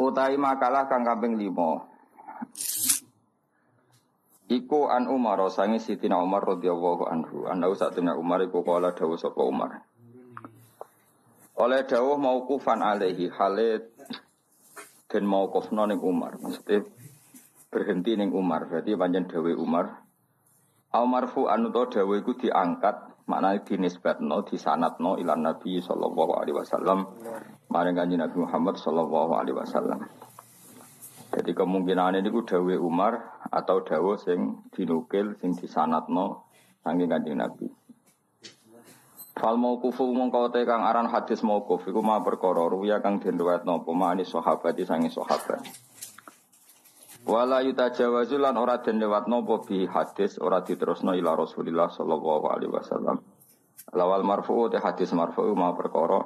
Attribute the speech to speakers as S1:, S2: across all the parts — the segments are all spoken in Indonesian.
S1: Utai makalah kang kaping 5. Iku an Umar sange Sitina Umar radhiyallahu anhu. Anau satuna Umar iku kala dawuh sapa Umar. Oleh dawuh kufan alaihi hale dan kufna ning Umar. Maksudnya berhenti ning Umar. Berarti panjang dawuh Umar. Al marfu anu to dawuh iku diangkat maknanya dinisbatno disanatno ilan Nabi sallallahu alaihi wasallam maring kanjeng Nabi Muhammad sallallahu alaihi wasallam. Jadi kemungkinan ini dawe Umar atau dawe sing dinukil sing disanatno saking kanjeng Nabi. Fal mauqufu mongko te kang aran hadis mauquf iku ma perkara ruya kang den riwayatno apa mani sahabat sange sahabat. Wala yutajawazu lan ora den lewatno apa bi hadis ora diterusno ila Rasulillah sallallahu alaihi wasallam. Lawal marfu te hadis marfu ma perkara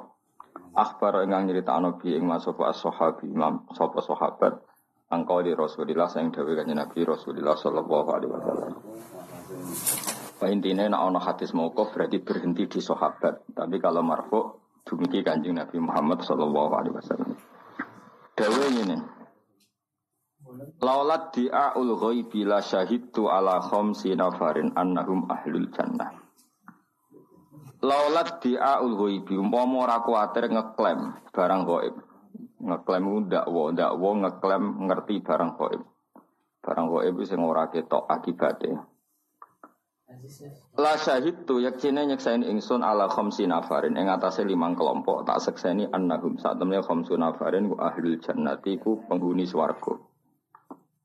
S1: akhbar ingkang nyritakno bi ing masapa as-sahabi imam sapa sahabat angkau di Rasulillah sing dawuh kanjeng Nabi Rasulillah sallallahu alaihi wasallam. Pak intinya nak ono hadis mauquf berarti berhenti di sahabat. Tapi kalau marfu dumugi kanjeng Nabi Muhammad sallallahu alaihi wasallam. Dawe ini. Laulat di'aul ghaibi la syahidtu ala khamsi nafarin annahum ahlul jannah. Laulat di'aul ghaibi umpama ora kuwatir ngeklaim barang gaib. Ngeklaim ku ndakwa, ndakwa ngeklaim ngerti barang gaib. Barang gaib sing ora ketok akibate. La syahid tu yaktine nyeksain ingsun ala khamsi nafarin ing atase limang kelompok tak sekseni annahum saat temne khamsu nafarin ku ahlul jannati ku penghuni swarga.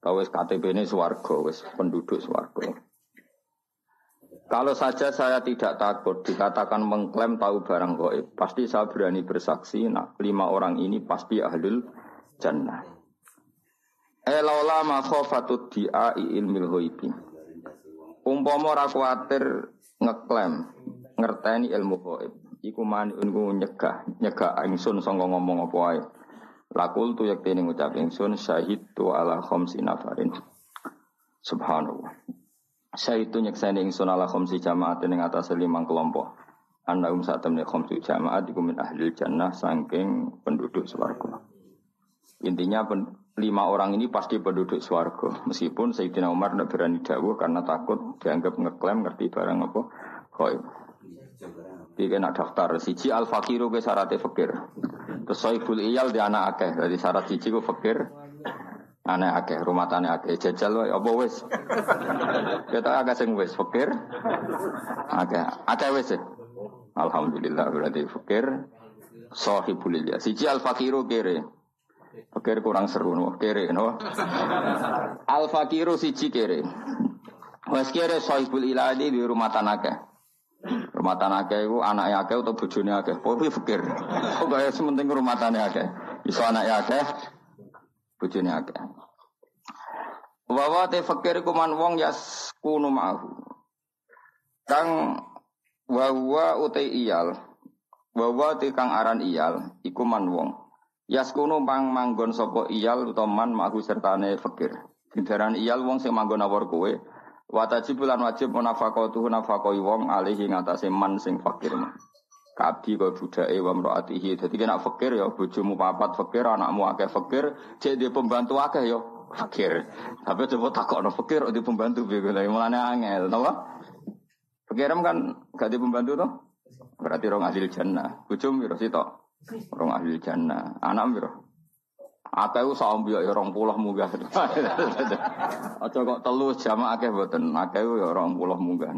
S1: Kawis KTP ini swarga, wis penduduk swarga. Kalau saja saya tidak takut dikatakan mengklaim tahu barang goib, pasti saya berani bersaksi. Nah, lima orang ini pasti ahlul jannah. Elaula ma khofatut di'a ilmil ghaibi. Umpama ora kuwatir ngeklaim ngerteni ilmu goib. Iku ungu nyegah, nyegah ingsun sangka ngomong apa wae. Lakul tu yaktini ngucap ingsun syahid tu ala khamsi nafarin. Subhanallah. Saya itu nyekseni ingsun ala khomsi jamaat ing atas limang kelompok. um saat temne khomsi jamaat iku min ahli jannah saking penduduk swarga. Intinya pen, lima orang ini pasti penduduk swarga. Meskipun Sayyidina Umar tidak berani dawuh karena takut dianggap ngeklaim ngerti barang apa koi. Jadi kena daftar siji al fakiru ke syaratnya fakir. Terus iyal di anak akeh. Jadi syarat siji ku fakir, Aneh akeh, rumah tani akeh, jajal wae apa wis? Kita agak sing wis fakir. Akeh, akeh wis. Ya? Alhamdulillah berarti fakir sahibul ilya. Siji al fakiru kere. Fakir kurang seru no, kere no. Al fakiru siji kere. Wes kere sahibul iladi di rumah tanah akeh. Rumah tanah akeh itu anaknya akeh atau bojone akeh. Pokoknya fakir. Pokoknya sementing rumah tanah akeh. Iso anaknya akeh, bojone akeh. Wa te fakir kuman wong yaskunu ma'ahu. Kang wa utai iyal. Wa te kang aran iyal iku man wong. Yaskunu pang manggon sapa iyal utawa man ma'ahu sertane fakir. Dindaran iyal wong sing manggon awor kowe. Wa tajibulan wajib munafaqatuhu nafaqoi wong alihi ngatasé man sing fakir mah. Kabi kau budake wa mraatihi. Dadi kena fakir ya bojomu papat fakir, anakmu akeh fakir, dia pembantu akeh ya fakir. Tapi coba takokno fakir di pembantu piye lha mulane angel, napa? Fakir kan gak di pembantu toh? Berarti rong ahli jannah. Bojomu piro sitok? Rong ahli jannah. Anak piro? Akeh ku sambi ya rong puluh munggah. Aja kok telu jamaah akeh mboten. Akeh ya rong puluh munggah.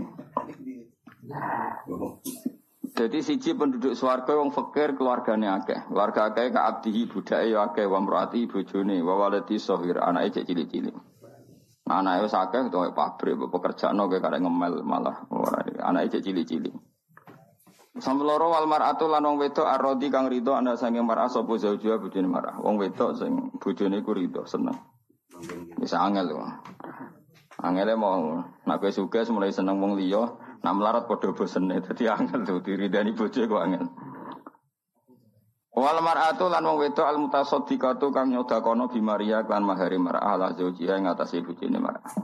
S1: Jadi siji penduduk swarga wong fakir keluargane akeh. Keluarga akeh ka abdihi budake ya akeh wa mraati bojone wa waladi sahir anake cek cilik-cilik. Anake wis akeh to pabrik pekerjaan oke karek ngemel malah anake cek cilik-cilik. Sampai loro wal mar'atu lan wong wedok arodi kang rido ana sange mar'ah sapa zaujua bojone mar'ah. Wong wedok sing bojone ku rido seneng. Bisa angel lho. Angele mau nak kowe sugih mulai seneng wong liya Nah melarat podo bosene dadi angel tuh diridani bojo kok angel. Wal mar'atu lan wong wedok al mutasaddiqatu kang nyodakono bi Maria kan mahari mar'ah la zaujiha ing atase bojone mar'ah.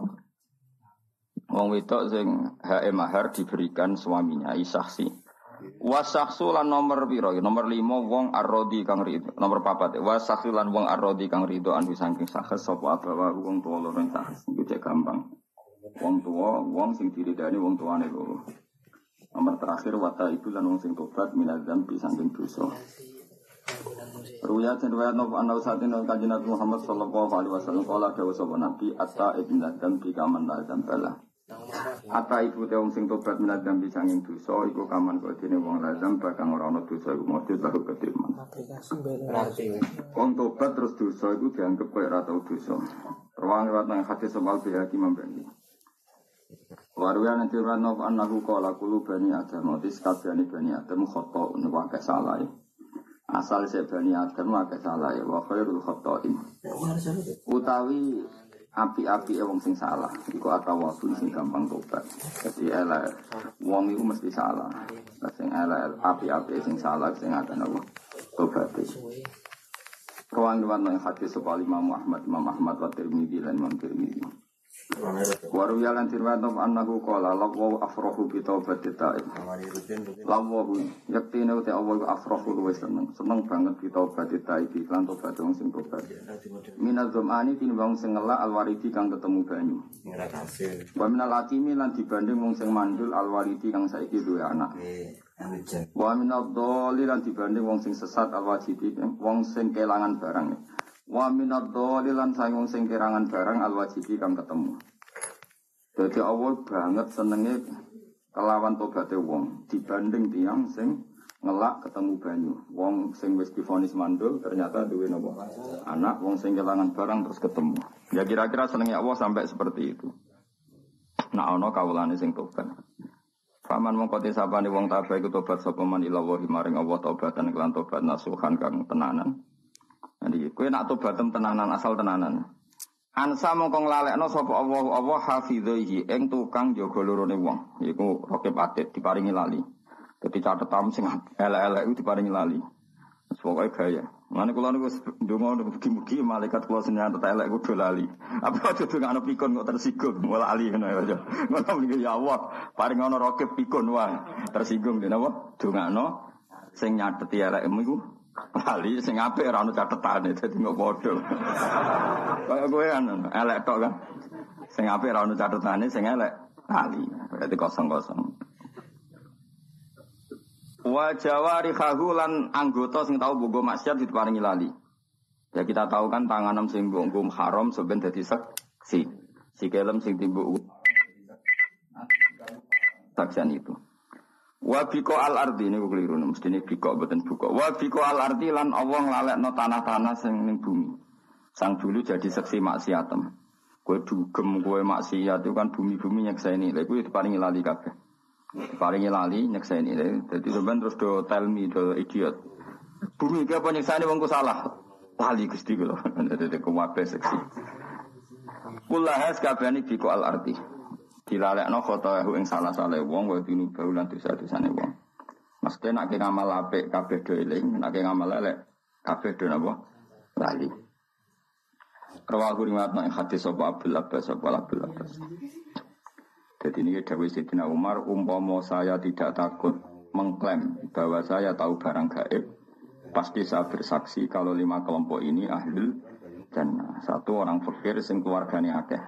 S1: Wong wedok sing hae mahar diberikan suaminya isaksi. Wasaksu lan nomor piro? Nomor lima wong arrodi kang rido. Nomor papat. Wasaksu lan wong arrodi kang rido anu saking sakes sapa abawa wong tuwa loro sakes. Iku cek gampang. Wong tua, wong sing diridani wong tuane loro. Nomor terakhir wata ibu lan wong sing tobat minadzam bi saking dosa. Ruya dan riwayat Nabi Anau saat ini kajian Nabi Muhammad Sallallahu Alaihi Wasallam Kala dawa sopa Nabi Atta ibn Adam bi kaman lazam Atta ibu te wong sing tobat minat dambi sanging dosa iku kaman kok dene wong lazam bakang ora ana dosa iku mesti lahu ketiman. Wong tobat terus dosa iku dianggap koyo ora tau dosa. Ruang riwayat nang hadis soal bihaki membani. Waruya nanti rano anahu kala kulu bani adam otis kabehane bani adam khoto nuwake salah. Asal se bani adam wake salah wa khairul khotoin. Utawi api-api wong sing salah. Iku atawabun sing gampang tobat. Jadi elek wong iku mesti salah. Lah sing elek api-api sing salah sing akan apa? Tobat. Riwayat nang hadis sapa Imam Muhammad Imam Ahmad wa Tirmidzi lan Imam Waru yalan tirwan of annahu qala lawu afrahu bi taubati ta'ib. Lawu yaktine uti Allah afrahu luwes seneng. Seneng banget bi taubati ta'ib lan tobat wong sing tobat. Minal zamani tinimbang sing ngelak alwaridi kang ketemu banyu. Wa minal atimi lan dibanding wong sing mandul alwaridi kang saiki duwe anak. Wa minal dholi lan dibanding wong sing sesat alwajidi wong sing kelangan barang. Wa minad dholi lan saing wong sing kerangan barang alwajibi kang ketemu. Jadi Allah banget senenge kelawan tobaté wong dibanding tiang sing ngelak ketemu banyu. Wong sing wis difonis mandul ternyata duwe nopo anak wong sing kelangan barang terus ketemu. Ya kira-kira senenge Allah sampai seperti itu. Nah ana kawulane sing tobat. Paman mongko tisapane wong tabah iku tobat sapa man ila wa maring Allah tobatan kelan tobat nasuhan kang tenanan. Kue nak tobatem tenanan asal tenanan. Ansa mongko nglalekno sapa Allah Allah hafidhihi ing tukang jaga lorone wong. Iku rokep atit diparingi lali. Dadi catetam sing elek-elek iku diparingi lali. Pokoke gaya. Mana kula niku ndonga mugi-mugi malaikat kula senyan tetek elek kudu lali. Apa aja dongakno pikun kok tersinggung malah lali ngono ya. Ngono mriki ya Allah, paring ana rokep pikun wae. Tersinggung dene apa? Dongakno sing nyateti elekmu iku Lali sing apik ora ono catetane dadi kok padha. Kaya kowe kan elek tok kan. Sing apik ora ono catetane sing elek lali. Berarti kosong-kosong. Wa jawari lan anggota sing tau bogo maksiat diparingi lali. Ya kita tahu kan tangan sing bonggum haram sebenarnya dadi seksi. Si kelem sing timbuk saksian itu. Wa biko al ardi ini keliru mesti ini biko betul buko. Wa biko al ardi lan Allah no tanah-tanah sing ning bumi. Sang dulu jadi seksi maksiatem. Kue dugem kue maksiat itu kan bumi-bumi nyeksa ini. Lha itu paling lali kabeh. Paling lali nyeksa ini. Jadi sebenarnya terus do tell me do idiot. Bumi ke apa nyeksa ini wongku salah. Lali gusti. Jadi kuwabe seksi. Kulahas kabehane biko al ardi dilalekno khotoyahu ing salah salah wong wa dinu baulan dosa-dosane wong. Mesti nak ngamal apik kabeh do eling, nak ngamal elek kabeh do napa? Lali. Rawahu riwayat nang hadis sapa Abdul Abbas sapa Abdul Abbas. Jadi ini Dawi Sidina Umar, umpama saya tidak takut mengklaim bahwa saya tahu barang gaib, pasti saya bersaksi kalau lima kelompok ini ahlul dan satu orang fakir sing keluarganya akeh.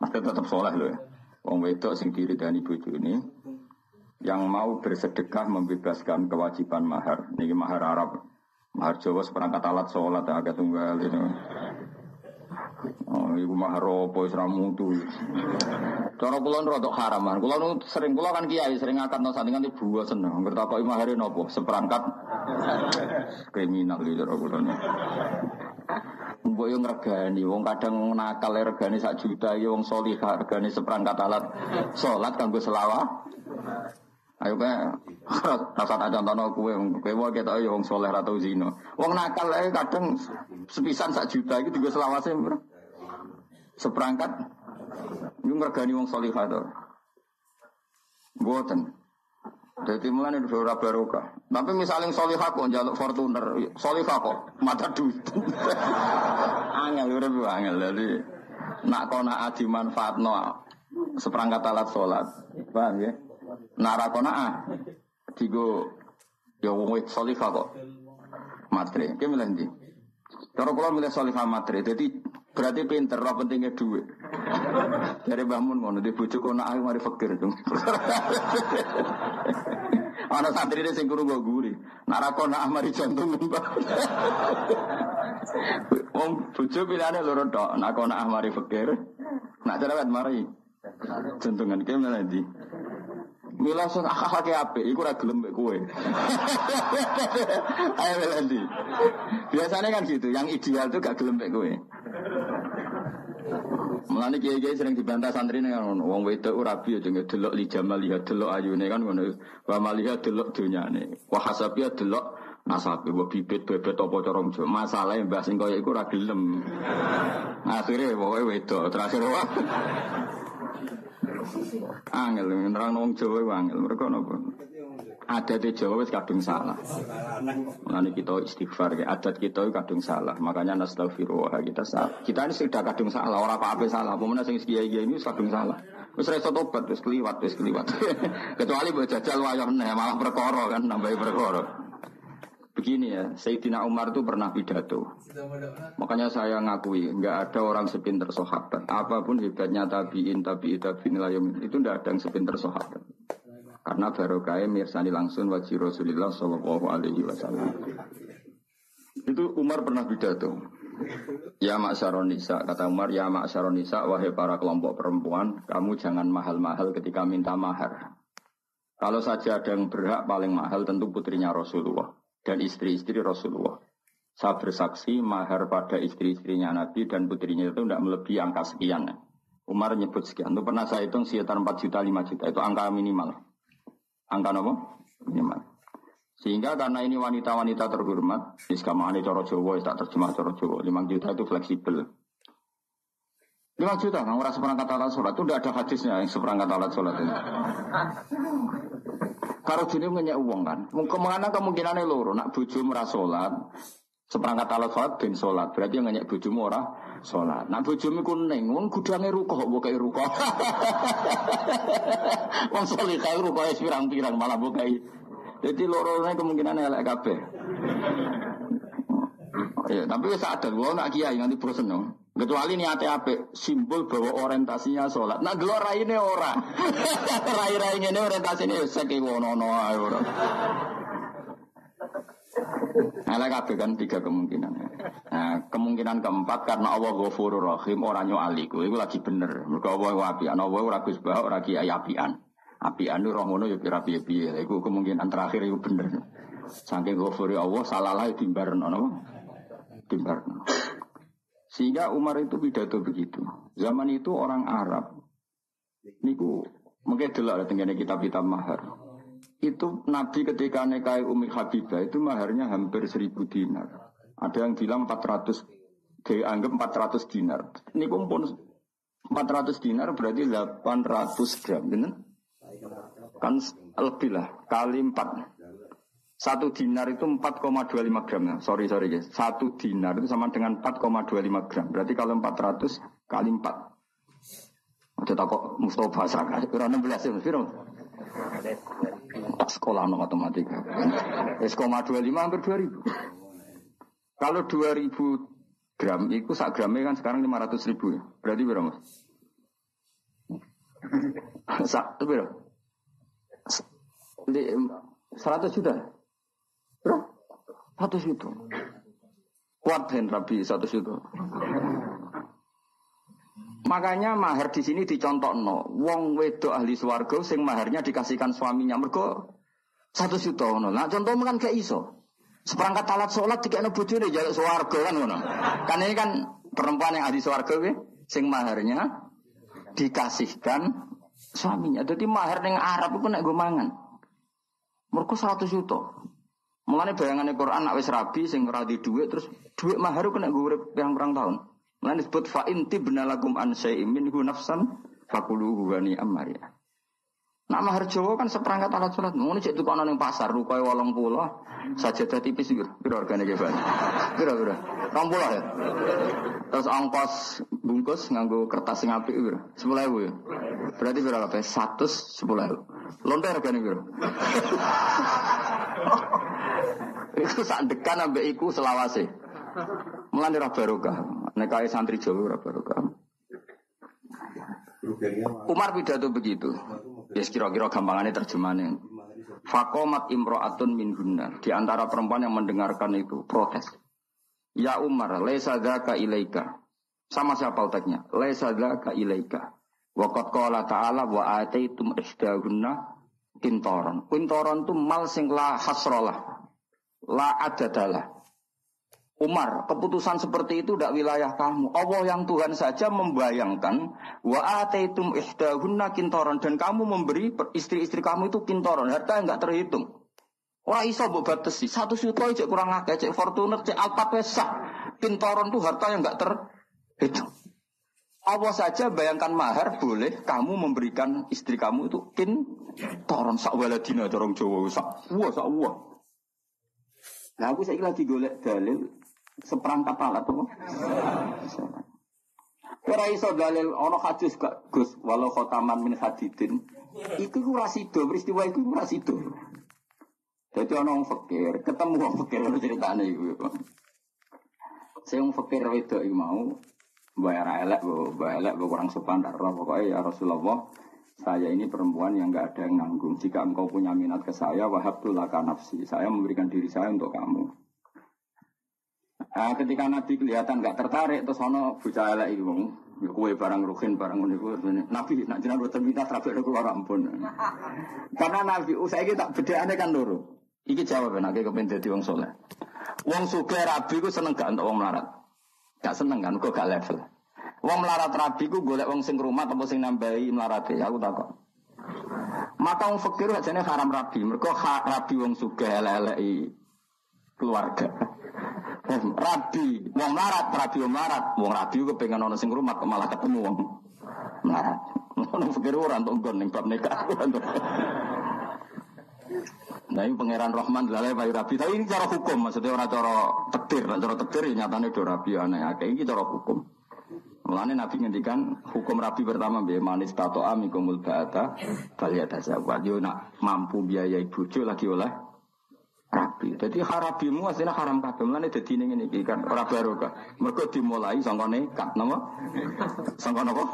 S1: Mesti tetap soleh loh ya. Wong wedok sing diridani ini yang mau bersedekah membebaskan kewajiban mahar. Niki mahar Arab. Mahar Jawa seperangkat alat sholat agak tunggal ini. Oh, ibu mahar apa wis mutu. Cara kula rada haraman. Sering kula kan kiai sering ngangkat no sandingan ibu seneng. Ngertakoki mahare napa? Seperangkat kriminal gitu cara. Mbok yo ngregani wong kadang nakal e regani sak juta yo wong salihah regani seperangkat alat salat kanggo selawah. Ayo kae rasa tak contohno kowe kowe wae ketok wong saleh ra tau zina. Wong nakal e kadang sepisan sak juta iki digo selawase seperangkat yo ngregani wong salihah to. Mboten. Jadi mulai itu ora barokah. Tapi misalnya solihah kok jaluk Fortuner, solihah kok mata duit. angel urip angel. Jadi nak kona adi manfaatno seperangkat alat sholat. Paham ya? Nara kona ah digo ya wong kok. Matre, ki milih ndi? Cara kula milih matre. Jadi berarti pinter, ora pentingnya duit. Dari bangun ngono di bojo kono ayo mari fakir dong. Ana santri ini sing gue guri. Mari jantung mbak. Wong bojo pilihane loro tok. Nak kona mari fakir. Nak cerewet mari jantungan ki malah ndi. Mila sing akhlake apik iku ora gelem mek kowe. Ayo. Biasanya kan gitu, yang ideal tuh gak gelem mek. Mulane kiai-kiai sering dibantah santri ning ngono. Wong wedok rabi aja delok li jamal lihat delok ayune kan ngono. Wa maliha delok dunyane. Wa hasabiya delok nasabe wa bibit bebet apa cara Jawa. Masalahe mbah sing kaya iku ora gelem. Akhire pokoke wedok terakhir wah. Angel nerang wong Jawa angel. Mergo napa? Adat Jawa wis kadung salah. Mulane kita istighfar ya. Adat kita itu kadung salah. Makanya nastaghfirullah kita salah. Kita ini sudah kadung salah. Orang apa-apa salah. Pemenang sing kiai-kiai ini kadung salah. Wis ra iso tobat, wis kliwat, wis. Kecuali mbok jajal wayah malah perkara kan nambahi perkara. Begini ya, Sayyidina Umar itu pernah pidato. Makanya saya ngakui, nggak ada orang sepinter sahabat. Apa pun hebatnya tabiin, tabiin, tabiin, itu nggak ada yang sepinter sahabat. Karena barokah mirsani langsung wajib Rasulullah Shallallahu Alaihi Wasallam. Itu Umar pernah pidato. Ya mak Nisa, kata Umar, ya mak Nisa, wahai para kelompok perempuan, kamu jangan mahal-mahal ketika minta mahar. Kalau saja ada yang berhak paling mahal tentu putrinya Rasulullah dan istri-istri Rasulullah. Saya bersaksi mahar pada istri-istrinya Nabi dan putrinya itu tidak melebihi angka sekian. Umar nyebut sekian. Itu pernah saya hitung sekitar 4 juta, 5 juta. Itu angka minimal. Angka apa? Minimal. Sehingga karena ini wanita-wanita terhormat, iskamane coro Jawa, tak terjemah coro Jawa, 5 juta itu fleksibel. 5 juta, kan orang seperangkat alat sholat itu tidak ada hadisnya yang seperangkat alat sholat ini. Karo jenis ngenyek uang kan. Ke mana kemungkinannya loro, nak buju merah sholat, seperangkat alat sholat ben sholat. Berarti yang ngenyek buju ora sholat. Nak bujumu kuning, wong gudangnya rukoh, bukai rukoh. wong solihah rukoh pirang-pirang malah bukai. Jadi lorone kemungkinan elek kabeh. Ya, tapi saat ada gua nak kiai nanti bosen dong. Kecuali niatnya apa? Simbol bahwa orientasinya sholat. Nah, gelor ini ora. rai-rai ini orientasinya seki wonono ora. Ala kabeh kan tiga kemungkinan. Nah, kemungkinan keempat karena Allah Ghafurur Rahim ora aliku. Iku lagi bener. Mergo Allah apian. Allah ora Gus Bah ora kiai apian. Apian roh ngono ya kira piye-piye. Iku kemungkinan terakhir iku bener. Saking Ghafuri Allah salah lah timbaran ono timbar. Sehingga Umar itu pidato begitu. Zaman itu orang Arab, niku mungkin delok tenggane kitab-kitab mahar. Itu Nabi ketika nikahi Umi Habibah itu maharnya hampir seribu dinar. Ada yang bilang 400 dianggap 400 dinar. Niku pun 400 dinar berarti 800 gram, benar? Kan lebih lah, kali 4. Satu dinar itu 4,25 gram. Sorry, sorry guys. Satu dinar itu sama dengan 4,25 gram. Berarti kalau 400 kali 4. Ada kok Mustafa Saka. Kurang 16 ya, Firman. Sekolah no matematika. lima hampir 2000. Kalau 2000 gram, itu sak gramnya kan sekarang 500 ribu ya. Berarti berapa mas? Sak, itu berapa? 100 juta. Berapa? Satu situ. Kuat Rabi satu situ. Makanya mahar di sini dicontoh no. Wong wedo ahli swargo sing maharnya dikasihkan suaminya. Mergo satu situ no. Nah contoh kan kayak iso. Seperangkat alat sholat tiga no bujune jaluk swargo kan no. Karena ini kan perempuan yang ahli swargo we, sing maharnya dikasihkan suaminya. Jadi mahar yang Arab itu nek gue mangan. Mergo satu juta. Mulane bayangannya Quran nak wis rabi sing ora di dhuwit terus dhuwit mahar kena urip yang perang tahun. Mulane disebut fa inti benalakum an syai'in minhu nafsan fakuluhu ya. Nak mahar Jawa kan seperangkat alat sholat. Ngono cek tukono ning pasar rupae 80 sajadah tipis iki. Piro hargane ge, Pak? Piro piro? 20 ya. Terus ongkos bungkus nganggo kertas sing apik piro? 10.000 ya. Berarti piro kabeh? 110.000. Lontar hargane piro? Iku sak dekan ambek iku selawase. Mulane ra barokah. Kaya santri Jawa ra barokah. Umar pidato begitu. Ya kira-kira gampangannya terjemahannya. Fakomat imro'atun min gunnar. Di antara perempuan yang mendengarkan itu protes. Ya Umar, lesa dzaka ilaika. Sama siapa letaknya? Lesa dzaka ilaika. Waqat qala ta'ala wa ataitum isdahunna kintoron. Kintoron itu mal sing la hasrolah. La adadalah. Umar, keputusan seperti itu tidak wilayah kamu. Allah yang Tuhan saja membayangkan wa ataitum ihdahunna kintoron dan kamu memberi istri-istri kamu itu kintoron, harta yang nggak terhitung. Wah iso mbok batesi, satu juta cek kurang akeh, cek Fortuner, cek Alfa Pesa. Kintoron itu harta yang nggak terhitung. Allah saja bayangkan mahar boleh kamu memberikan istri kamu itu kintoron sak waladina dorong Jawa sak wah sak wah. Nah aku saya lagi golek dalil seperangkat alat tuh. Ora iso dalil ana hadis gak Gus walau khotaman min hadidin. Iku ku rasido, peristiwa iku ku rasido. Jadi ana wong fakir, ketemu wong fakir ceritane iku. Saya wong fakir itu iku mau bayar elek, bayar elek kurang sopan darah pokoknya ya Rasulullah saya ini perempuan yang nggak ada yang nanggung. Jika engkau punya minat ke saya, wahab tulaka nafsi. Saya memberikan diri saya untuk kamu. Nah, ketika Nabi kelihatan nggak tertarik, terus ono bocah elek itu, ya kue barang rukin barang ini Nabi nak jenengan boten minta terapi ada keluar ampun. Karena Nabi usai kita beda aneh kan dulu. Iki jawab nek kepen dadi wong soleh. Wong sugih rabi ku seneng gak untuk wong melarat. Gak seneng kan kok gak level. Wong melarat rabi ku golek wong sing rumah atau sing nambahi melarat ya aku takut. Maka wong fakir ajane haram rabi. Mergo rabi wong sugih elek-eleki keluarga. Rabi, wong larat, rabi wong larat, wong rabi gue pengen ono sing rumah malah ketemu wong larat. Ono pikir ora untuk gon ning bab nikah. Nah ini pangeran Rahman lalai bayi rabi. Tapi ini cara hukum, maksudnya orang cara tektir, cara tektir ya nyatanya do rabi aneh. Kayak ini cara hukum. Mulane Nabi ngendikan hukum rabi pertama be manis tato amikumul ba'ata bal yatazawwaj. Yo nak mampu biaya bojo lagi oleh rabi. Jadi harabimu aslinya haram kabeh. Mulane dadi ning ngene iki kan ora barokah. Mergo dimulai sangka nekat napa? Sangka napa?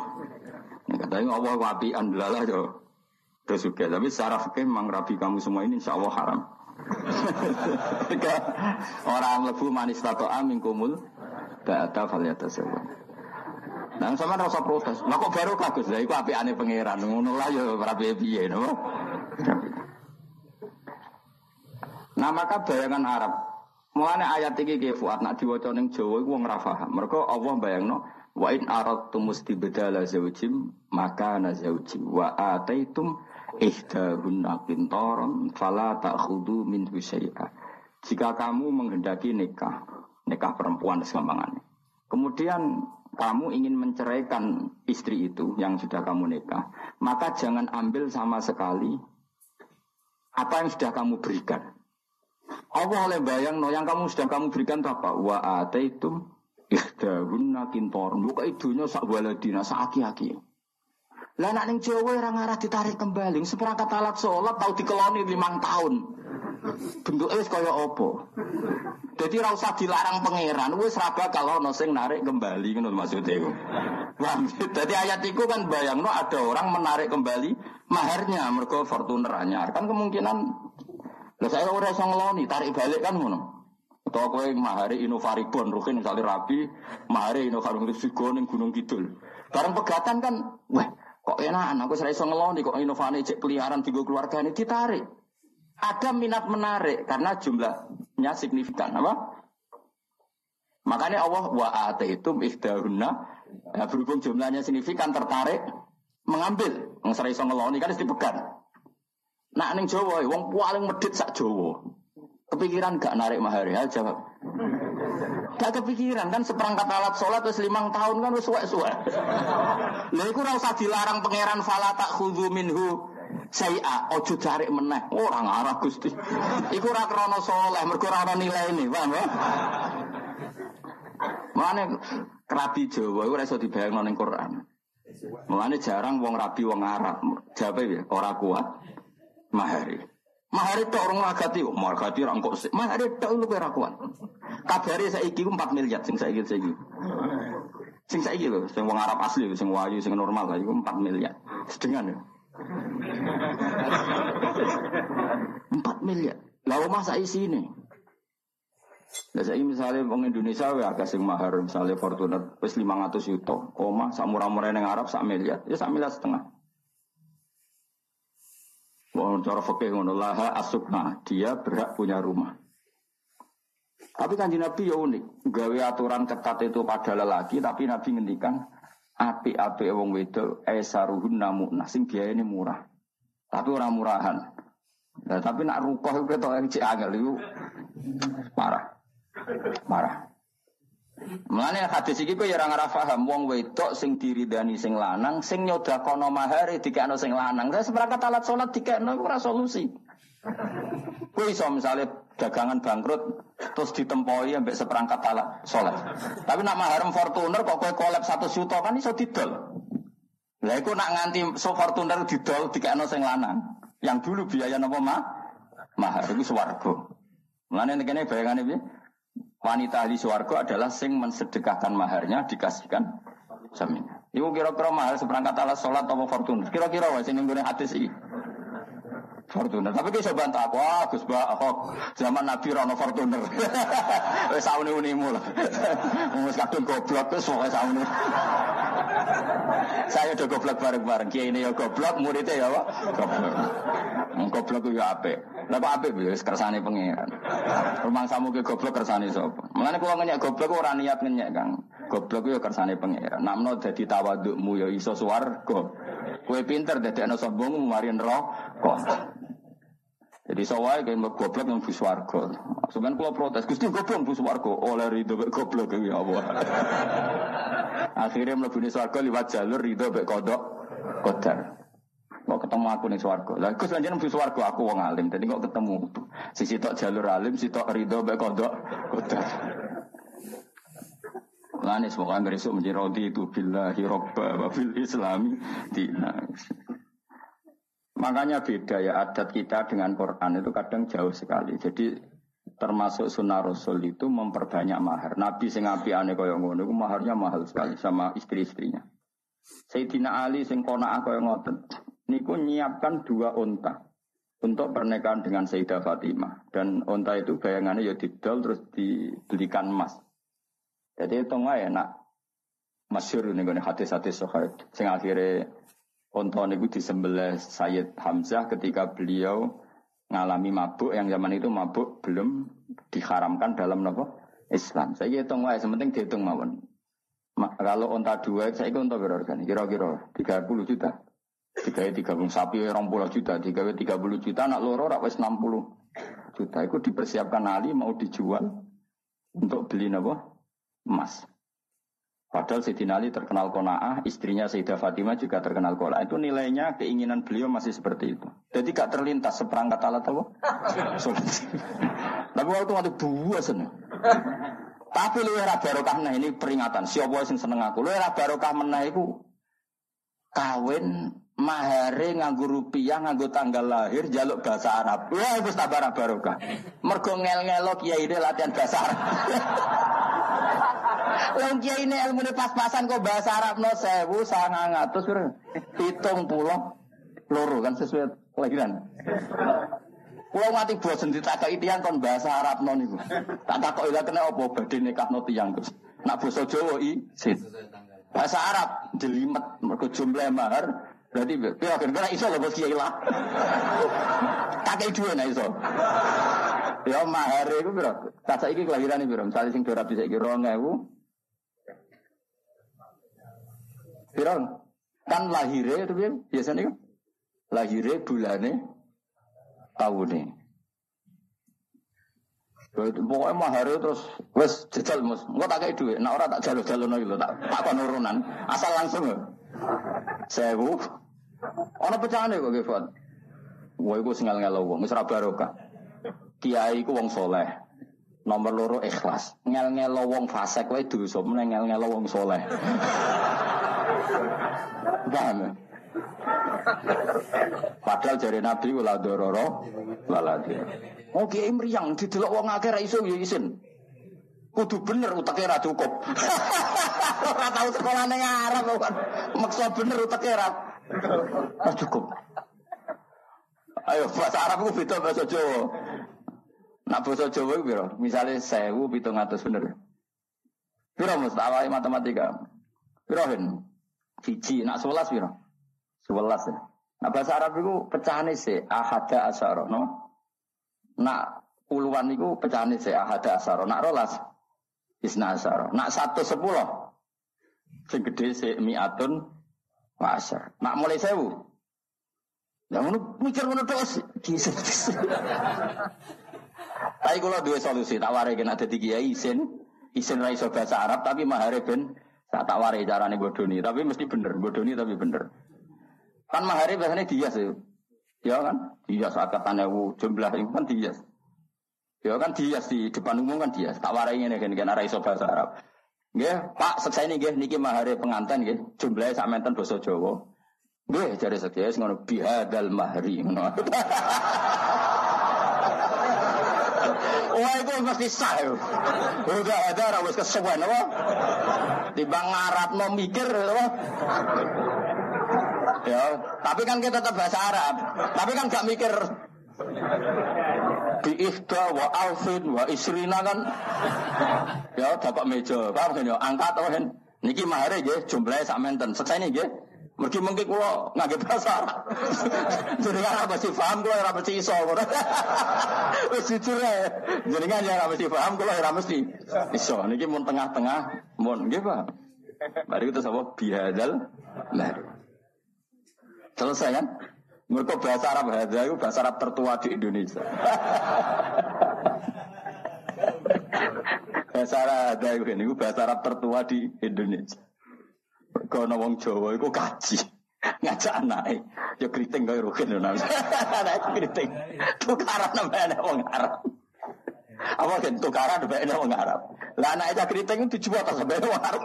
S1: Nek katanya Allah wabi andlalah yo. Terus juga, tapi secara fikih memang rabi kamu semua ini insya Allah haram. Orang lebu manis tato amin kumul Ba'ata faliyata sewa Nah sama rasa protes Lah kok baru kagus Lah itu api aneh pangeran Ngono lah ya rabi biye no? Nah maka bayangan Arab. Mulane ayat iki ke fuat nak diwaca ning Jawa iku wong ora paham. Mergo Allah bayangno wa in aradtum mustibdala zawjim maka na zawji wa ataitum ihdahunna qintaran fala ta'khudhu min syai'a. Jika kamu menghendaki nikah, nikah perempuan segampangannya. Kemudian kamu ingin menceraikan istri itu yang sudah kamu nikah, maka jangan ambil sama sekali apa yang sudah kamu berikan. Allah oleh bayang no yang kamu sudah kamu berikan itu apa? Wa ataitum ihdahunna kintor. Buka idunya sak waladina sak aki-aki. Lah nak ning Jawa ora ngarah ditarik kembali. Seperangkat alat sholat tahu dikeloni limang tahun. Bentuknya wis kaya apa? Jadi ora dilarang pangeran, wis ra bakal ono sing narik kembali ngono maksudnya iku. Jadi ayat itu kan bayangno ada orang menarik kembali maharnya mergo Fortuner anyar. Kan kemungkinan lah saya ora iso ngeloni, tarik balik kan ngono. Atau kowe mahari Inovaribon, rukin misalnya rapi, mahari Inovaribon Sigo ning Gunung Kidul. Barang pegatan kan, wah kok enak, aku saya iso ngeloni, kok inovasi cek peliharaan tiga keluarga ini ditarik. Ada minat menarik karena jumlahnya signifikan, apa? Makanya Allah wa itu ihdahunna nah, berhubung jumlahnya signifikan tertarik mengambil. Yang saya iso ngeloni kan dipegang. Nak ning Jawa, wong paling medit sak Jawa. Kepikiran gak narik mahar ya jawab. Gak kepikiran kan seperangkat alat sholat terus limang tahun kan wis suwe-suwe. Lha iku ora dilarang pangeran fala tak khudhu minhu saya ojo cari meneh orang arah Gusti. Iku ora krana saleh, mergo ana ini, paham ya? Mane kerabi Jawa ora iso dibayangno ning Quran. Mulane jarang wong rabi wong Arab. Jawabe ya ora kuat mahari. Mahar itu orang magati, magati orang kok sih. Mahar itu lu kira kuat. Kabari saya iki 4 miliar sing saya saya iki. Sing saya iki loh, sing wong Arab asli, sing wayu, sing normal lah, itu 4 miliar. Sedengan ya. 4 miliar. Lalu masa isi ini? Nah, saya misalnya orang Indonesia ya agak sing mahar misalnya Fortuner wis 500 juta. Oma sak murah-murah yang Arab sak miliar. Ya sak miliar setengah. Wong cara fikih ngono laha asukna, dia berhak punya rumah. Tapi kan Nabi ya unik, gawe aturan ketat itu pada lelaki, tapi Nabi ngendikan api-api wong wedo esaruhun namun sing biaya ini murah. Tapi orang murahan. Nah, tapi nak rukoh itu ketok yang cek angel itu parah. Marah. Mulane hadis iki kowe ya ora ngarah paham wong wedok sing diridani sing lanang sing nyodakono mahare dikekno sing lanang. Saya seperangkat alat salat dikekno iku ora solusi. Kowe iso misale dagangan bangkrut terus ditempoi ambek seperangkat alat salat. Tapi nak maharem Fortuner kok kowe kolab 1 juta kan iso didol. Lah iku nak nganti so Fortuner didol dikekno sing lanang. Yang dulu biaya napa mah? Mahar iku swarga. Mulane kene bayangane piye? Wanita ahli suarga adalah sing mensedekahkan maharnya dikasihkan jamin. Ibu kira-kira mahar seperangkat alat sholat atau fortuna. Kira-kira wah sini gue hadis ini. Fortuner. Tapi kita bantah aku, ah, Gus aku zaman Nabi Rono Fortuner. Wes sauni unimu lah. Mus kadung goblok terus pokoknya sauni. Saya udah goblok bareng-bareng. Kiai ini ya goblok, muridnya ya apa? Goblok. Goblok itu ya ape. Lah kok ape bisa kersane pangeran. Rumah samu ke goblok kersane sapa? Mulane kula ngenyek goblok ora niat ngenyek, Kang. Goblok itu ya kersane pangeran. Namno dadi tawadukmu ya iso swarga. Kowe pinter dadi ana sombong mari neraka. Jadi sawai kayak mbak goblok yang bus warga. Sebenarnya kalau protes, gusti goblok bus warga. Oleh ridho bek goblok ya Allah. Akhirnya melebuni warga lewat jalur ridho bek kodok kodar. Kok ketemu aku nih swarga. Lah Gus lanjut bus warga aku wong alim. Jadi kok ketemu sisi tok jalur alim, sisi tok ridho bek kodok kodar. Lani semoga besok menjadi roti itu billahi robba wa bil islami dina. Makanya beda ya adat kita dengan Quran itu kadang jauh sekali. Jadi termasuk sunnah Rasul itu memperbanyak mahar. Nabi sing ane kaya ngono itu maharnya mahal sekali sama istri-istrinya. Sayyidina Ali sing kona kaya ngoten. Niku nyiapkan dua unta untuk pernikahan dengan Sayyidah Fatimah dan unta itu bayangannya ya didol terus dibelikan emas. Jadi itu nggak enak. Masyur ini hadis-hadis sohaib. Sing akhirnya Unta niku disembelih Sayyid Hamzah ketika beliau ngalami mabuk yang zaman itu mabuk belum diharamkan dalam nopo Islam. Saya hitung wae, sementing dihitung mawon. Ma, kalau unta dua, saya kira unta berapa kan? Kira-kira 30 juta. Tiga tiga puluh sapi orang puluh juta, tiga tiga puluh juta, anak loro rakwes enam puluh juta. Itu dipersiapkan Ali mau dijual untuk beli nopo emas. Padahal Sayyidina Ali terkenal kona'ah, istrinya Sayyidah Fatimah juga terkenal kona'ah. Itu nilainya, keinginan beliau masih seperti itu. Jadi gak terlintas seperangkat alat apa? Tapi waktu waktu buah seneng. Tapi lu era barokah nah ini peringatan. Siapa sing seneng aku? Lu era barokah menah itu kawin mahare nganggo rupiah nganggo tanggal lahir jaluk bahasa Arab. Wah wis tabar barokah. Mergo ngel-ngelok ya ini latihan bahasa Arab. Wong kiai ini ilmu pas-pasan kok bahasa Arab no sewu sangat ngatus hitung pulau loro kan sesuai kelahiran. Pulau mati bosen ditakai tiang kon bahasa Arab non itu. Tak takut ilah kena apa badhe nikah no tiang terus. Nak basa Jawa i sit. Bahasa Arab jelimet mergo jumlah mahar berarti pira kira iso lho bos kiai lah. Kakek dua nah iso. Ya mahar itu pira? Tak saiki kelahiran pira? Misale sing ora bisa iki 2000 Pirang? Kan lahirnya itu biasanya kan lahirnya bulannya tahunnya. Pokoknya mahar terus wes jajal mus. Enggak tak kayak duit. Nah orang tak jalur jalur lagi loh. Tak tak penurunan. Asal langsung loh. Sewu. Pecahan kok Gifat. Wah, gue singal ngelau wong. Misra barokah. Kiai ku wong soleh. Nomor loro ikhlas. Ngel ngelo wong fasek wae dosa, meneng ngel ngelo wong soleh. Paham ya? Padahal jari Nabi wala dororo wala Oh kiai meriang didelok wong akeh ra iso ya isin. Kudu bener uteknya ra cukup. Ora tau sekolahane Arab kan. Maksa bener uteknya ra cukup. Ayo bahasa Arab ku beda bahasa Jawa. Nak bahasa Jawa ku piro? Misale 1700 bener. Piro mustawai matematika? Piro hen? Fiji nak 11 piro? 11 ya. Nah bahasa Arab itu pecahane sih ahada asaro no. Nak puluhan itu pecahane sih ahada asaro. Nak rolas isna asaro. Nak satu sepuluh sing gede sih miatun wasar. Nak mulai sewu. Ya ngono mikir ngono terus. Tapi kalau dua solusi, tak warai kena ada tiga isin, isin ra bahasa Arab tapi mahare ben tak tak warai carane bodoni, tapi mesti bener, bodoni tapi bener. Kan mahari biasanya dia sih. Ya kan? Dia saat katanya jumlah itu kan dia. Ya kan dia di depan umum kan dia. Tak warai ini kan kan arah iso bahasa Arab. Ya, Pak, seksa ini nggih niki mahari pengantin nggih, jumlahnya sak menten basa Jawa. Nggih, jare sekian ngono bihadal mahri. Wah itu mesti sah Udah ada wis kesuwen apa? Timbang mau mikir apa? Ya, tapi kan kita tetap bahasa Arab. Tapi kan gak mikir. Di ihda wa alfin wa isrina kan. Ya dapat meja. Paham kan ya? Angkat oh kan? Niki mahare nggih jumlahe sak menten. Ini nggih Mergi mungkin kula ngangge. Jadi kan apa sih paham kula ora mesti iso. Wis jujur ae. Jadi kan ya ora mesti paham kula ora mesti iso. Niki mun tengah-tengah mun nggih Pak. Mari kita sapa bihadal mari. Selesai kan? Mereka bahasa Arab hadza itu bahasa Arab tertua di Indonesia. bahasa Arab hadza itu bahasa Arab tertua di Indonesia. Kono wong Jawa iku kaji. Ngajak anake. Ya kriting kaya rugen nang. Anak kriting. Tukaran namanya wong Arab. Apa kan tukaran namanya wong Arab. Lah anak itu kriting itu dijual tas sampai wong Arab.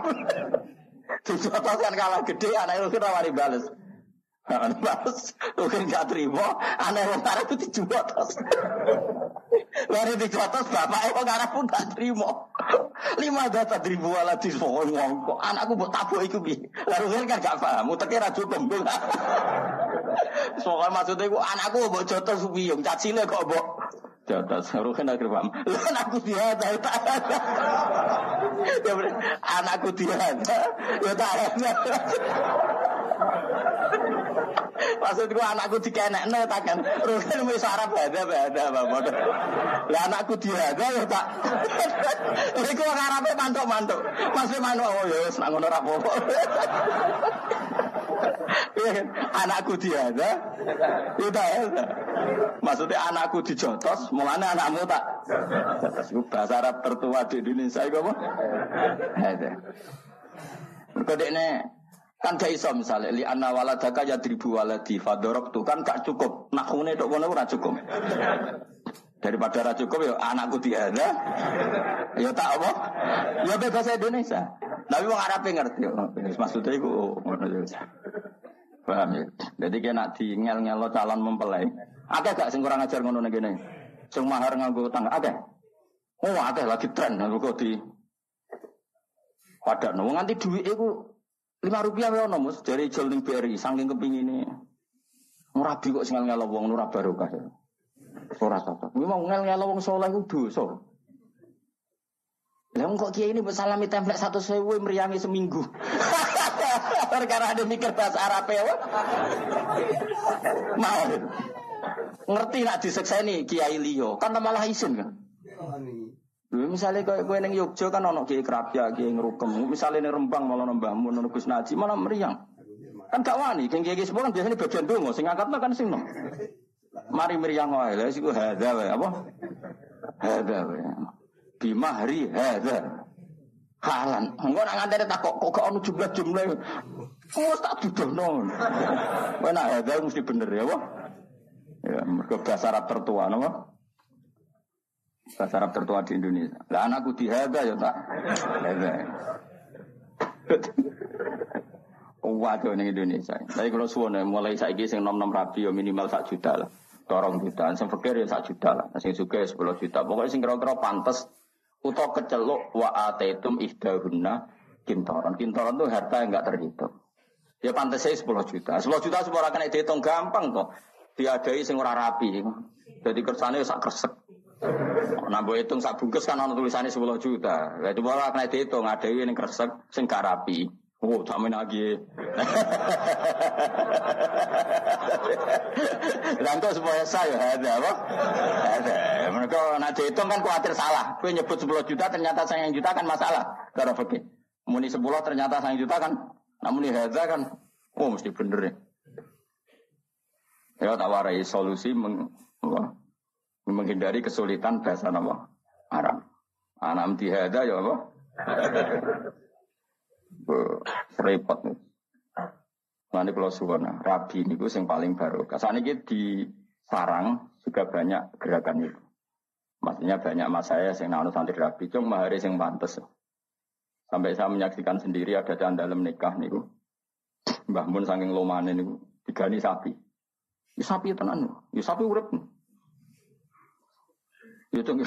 S1: Dijual tas kan kalah gede anak itu kira wari bales. Balas, mungkin gak terima, aneh wong Arab itu dijual terus. Lalu dijual terus, bapak wong Arab pun gak terima. Lima data ribu ala di pokoknya wong kok anakku buat tabu itu bi. Lalu kan gak paham, utaknya raju kembung. Pokoknya maksudnya aku anakku buat jotos subiyung, cacile kok buat jotos. Lalu kan akhirnya paham. Lalu anakku dia tak Ya anakku dia ya tak Maksudku anakku dikenekno tak kan. Rugen wis Arab ada ada bapak. Lah anakku dihada ya tak. Iku wong Arabe mantuk-mantuk. Masih manuk oh ya wis ngono apa-apa. Iya, anakku dihada. Ya tak Maksudnya anakku dijotos, mulanya anakmu tak. Jotos bahasa Arab tertua di Indonesia iku apa? Ada. Mergo dekne Kan gak iso misalnya li anna waladaka ya dribu waladi fadorok tuh kan gak cukup. Nakune dok kono ora cukup. Daripada ora cukup ya anakku tiada. Ya tak apa? Ya bahasa Indonesia. Tapi wong Arab ngerti. Maksudnya iku ngono ya. Paham ya? Jadi kena di ngel-ngelo calon mempelai. Akeh gak sing kurang ajar ngono ngene. Sing mahar nganggo tangga akeh. Oh, akeh lagi tren nganggo di Padahal wong nganti duit iku Lima rupiah ya nomus dari jual BRI saking kepingin ini. Murabi kok singal ngelo wong nurah barokah. Ora cocok. Kuwi mau ngel ngelo wong saleh ku dosa. Lah kok kiai ini bersalami template satu sewu meriangi seminggu. Perkara ada mikir bahasa Arab ya. Mau. Ngerti nak disekseni kiai liyo, kan malah isin kan. Lho misalnya kayak gue neng Yogyo kan ono kiai kerapia, kiai ngerukem. Misalnya neng Rembang malah nambah mun neng Gus Naji malah meriang. Kan gak wani, kiai semua kan biasanya bagian dungo, sing angkat kan sing Mari meriang wae, lha siku hadza wae apa? Hadza wae. Bimahri hadza. Halan. Engko nak ngantene tak kok kok ono jumlah-jumlah. Oh tak dudono. Kowe nak hadza mesti bener ya, apa? Ya, mergo bahasa Arab tertua napa? Bahasa Arab tertua di Indonesia. Lah anakku dihada ya tak. Hada. Waduh ning Indonesia. Tapi kalau suwon mulai saiki sing nom-nom rabi ya minimal sak juta lah. Dorong juta, sing fakir ya sak juta lah. Sing suka ya 10 juta. Pokoknya sing kira-kira pantes utawa keceluk wa ataitum ihdahunna kintoran. Kintoran itu harta yang enggak terhitung. Ya pantas saya 10 juta. 10 juta semua akan dihitung gampang kok. Diadai sing ora rapi. Jadi kersane sak kresek. Nah, hitung sak bungkus kan ana tulisannya 10 juta. Lah itu malah kena dihitung ada yang kresek sing gak rapi. Oh, tak main lagi. Lanto supaya saya ada apa? Ada. Mereka nak dihitung kan khawatir salah. Kue nyebut 10 juta ternyata saya yang juta kan masalah. Cara fakir. Muni 10 ternyata saya juta kan. Namun ini kan. Oh mesti bener ya. Ya tak warai solusi meng, menghindari kesulitan bahasa nama Arab. Anak mti hadza ya apa? repot nih. Nanti kalau suwana, rabi ini gue yang paling baru. Saat ini di sarang juga banyak gerakan itu. Maksudnya banyak mas saya yang nanu santri rabi, cuma mahari yang pantas. Sampai saya menyaksikan sendiri ada dalam nikah nih, Mbah Mun saking lomane nih, digani sapi. Ya sapi tenan, ya sapi urip. Ya tuh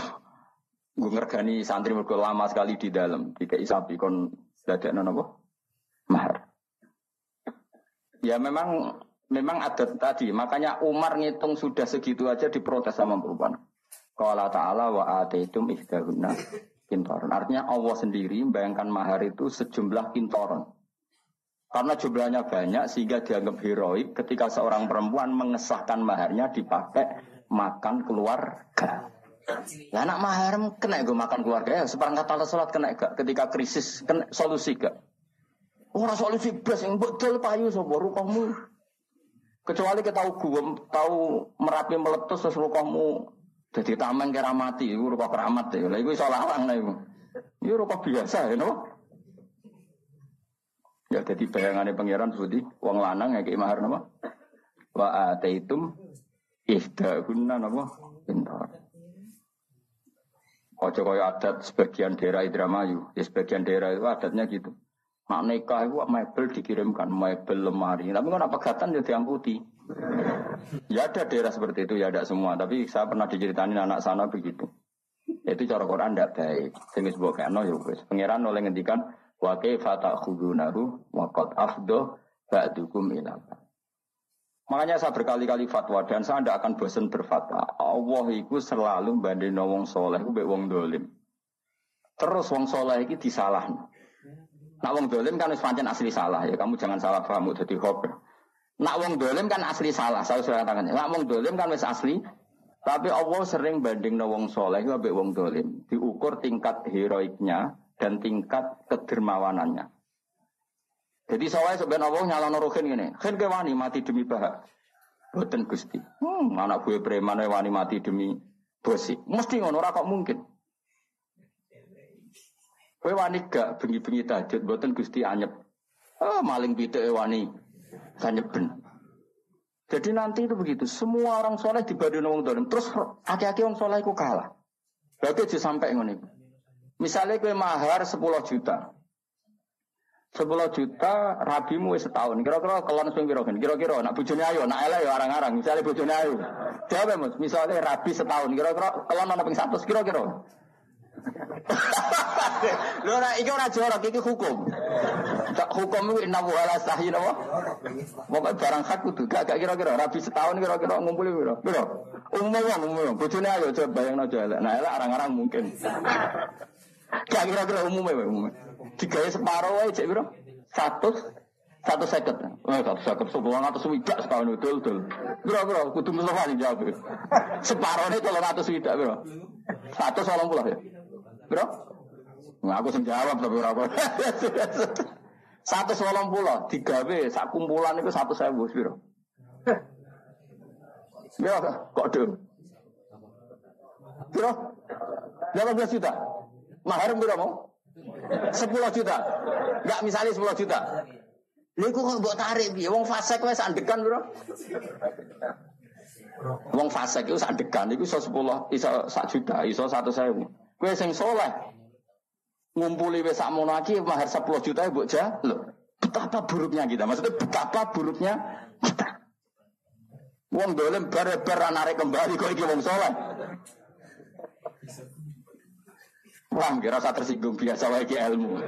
S1: gue ngergani santri mergo lama sekali di dalam, tiga sapi kon dadekno napa? Mahar. Ya memang memang ada tadi, makanya Umar ngitung sudah segitu aja diprotes sama perempuan. Kalau Ta'ala wa ataitum ihdahunna kintoron. Artinya Allah sendiri membayangkan mahar itu sejumlah kintoron. Karena jumlahnya banyak sehingga dianggap heroik ketika seorang perempuan mengesahkan maharnya dipakai makan keluarga. Ya anak mahar kena gue makan keluarga ya seperangkat alat sholat kena gak ketika krisis kena solusi gak. Orang solusi blas yang betul payu sobo kamu. Kecuali kita tahu gue tahu merapi meletus terus kamu jadi tameng kira mati, itu rupa keramat ya. Lah itu salah orang lah itu. Itu rupa biasa ya, no? Ya jadi bayangannya pangeran seperti uang lanang ya kayak mahar nama. Wa ataitum ihdahunna nama pintar. Ojo kaya adat sebagian daerah Indramayu, ya sebagian daerah itu adatnya gitu. Nak nikah itu mebel dikirimkan, mebel lemari. Tapi kan apa pegatan ya diangkuti. Ya ada daerah seperti itu, ya ada semua. Tapi saya pernah diceritain anak sana begitu. Itu cara Quran tidak baik. Sing sebuah kena ya wis. Pangeran oleh ngendikan wa kaifa ta'khudunahu wa qad ba'dukum ila Makanya saya berkali-kali fatwa dan saya tidak akan bosan berfatwa. Allah itu selalu banding wong soleh, itu wong dolim. Terus wong soleh itu disalah. Nak wong dolim kan pancen asli salah ya. Kamu jangan salah paham jadi hobi. Nak wong dolim kan asli salah. Saya sudah katakan. Nak wong dolim kan wis asli. Tapi Allah sering banding wong soleh itu wong dolim. Diukur tingkat heroiknya dan tingkat kedermawanannya. Jadi soalnya sebenarnya Allah nyala norokin gini. Kan ke wani mati demi bahak. Boten gusti. Hmm, anak gue preman wani mati demi bosi. Mesti ngono kok mungkin. Kowe wani gak bengi-bengi tajud boten Gusti anyep. Oh, maling pite wani ben. Jadi nanti itu begitu, semua orang soleh dibanding wong dolim. Terus aki-aki wong soleh itu kalah. Berarti sampai ngono Misalnya kowe mahar 10 juta. 10 juta rabimu setahun. Kira-kira kelon sing piro Kira-kira nak bojone ayo, nak elek ya arang-arang. Misalnya bojone ayo. Jawab ya, Mas. Misalnya rabi setahun. Kira-kira kelon ana ping 100 kira-kira. Lho ora iki ora jorok iki hukum. Tak hukum iku inna wala sahih napa? Pokoke barang hak kudu gak kira-kira rabi setahun kira-kira ngumpuli piro? Piro? Umum wong umum. Bojone ayo coba bayangno aja elek. Nah elek arang-arang mungkin. Gak kira-kira umum ya Digawe separuh cek piro? Satu satu seket. Eh satu seket sepuluh ratus widak setahun itu betul. Bro bro, kudu Mustafa sing jawab. Separuh ini kalau ratus widak bro. Satu solong puluh ya. Bro? Nggak aku sing jawab tapi berapa? Satu solong pulau, tiga B, sak kumpulan itu satu saya bos biro. Ya, kok dong? Biro, belas juta. Mahar biro mau? Sepuluh juta. Enggak misalnya sepuluh juta. Niku kok buat tarik piye? Wong fasek wis sandekan, Bro. Wong fasek itu sandekan iku iso 10, iso sak juta, iso 100.000. Kue sing soleh ngumpuli wis sakmono iki mahar 10 juta mbok lho. Betapa buruknya kita. Maksudnya betapa buruknya kita. Wong dolim bare-bare narik kembali kok iki wong soleh. Wah, kira saya tersinggung biasa wae ilmu.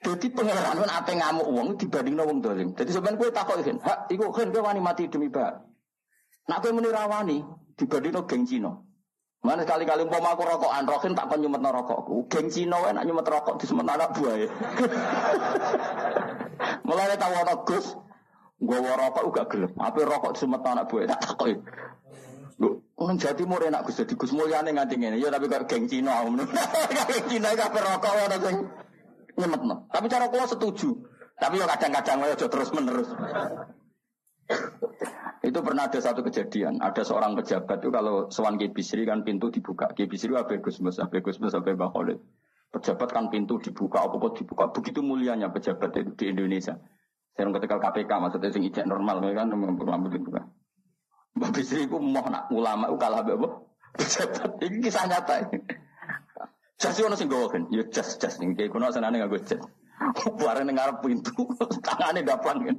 S1: Jadi pangeran kan apa ngamuk uang dibanding wong dolim. Jadi sebenarnya gue takut kan, hak, iku kan gue wani mati demi bak. Nak gue menirawani dibanding geng Cino. Mana sekali-kali umpama aku rokokan, rokin tak kon nyumet rokokku. Geng Cino nak nyumet rokok di semet anak buah ya. Mulai tahu ana Gus, gue rokok uga gelem. Apa rokok di semet anak buah tak takoi. Lho, Orang Jawa Timur enak Gus jadi Gus Mulyane nganti ngene. Ya tapi kok geng Cina. Geng Cina kabeh rokok ana sing nyemetno. Tapi cara kula setuju. Tapi yo kadang-kadang aja terus menerus. itu pernah ada satu kejadian. Ada seorang pejabat itu kalau sewan Bisri kan pintu dibuka. Bisri apa Gus Mus, apa Gus Mus, apa Mbak Khalid. Pejabat kan pintu dibuka, apa kok dibuka. Begitu mulianya pejabat itu di Indonesia. Saya ketika KPK maksudnya sing ijek normal kan rambut itu kan. Mbak Bisri itu mau nak ulama itu kalah apa? Pejabat. Ini kisah nyata. Jas itu sing gawa kan. Ya jas jas ning kuno senane nganggo jas. Bareng ning ngarep pintu, tangane daplan kan.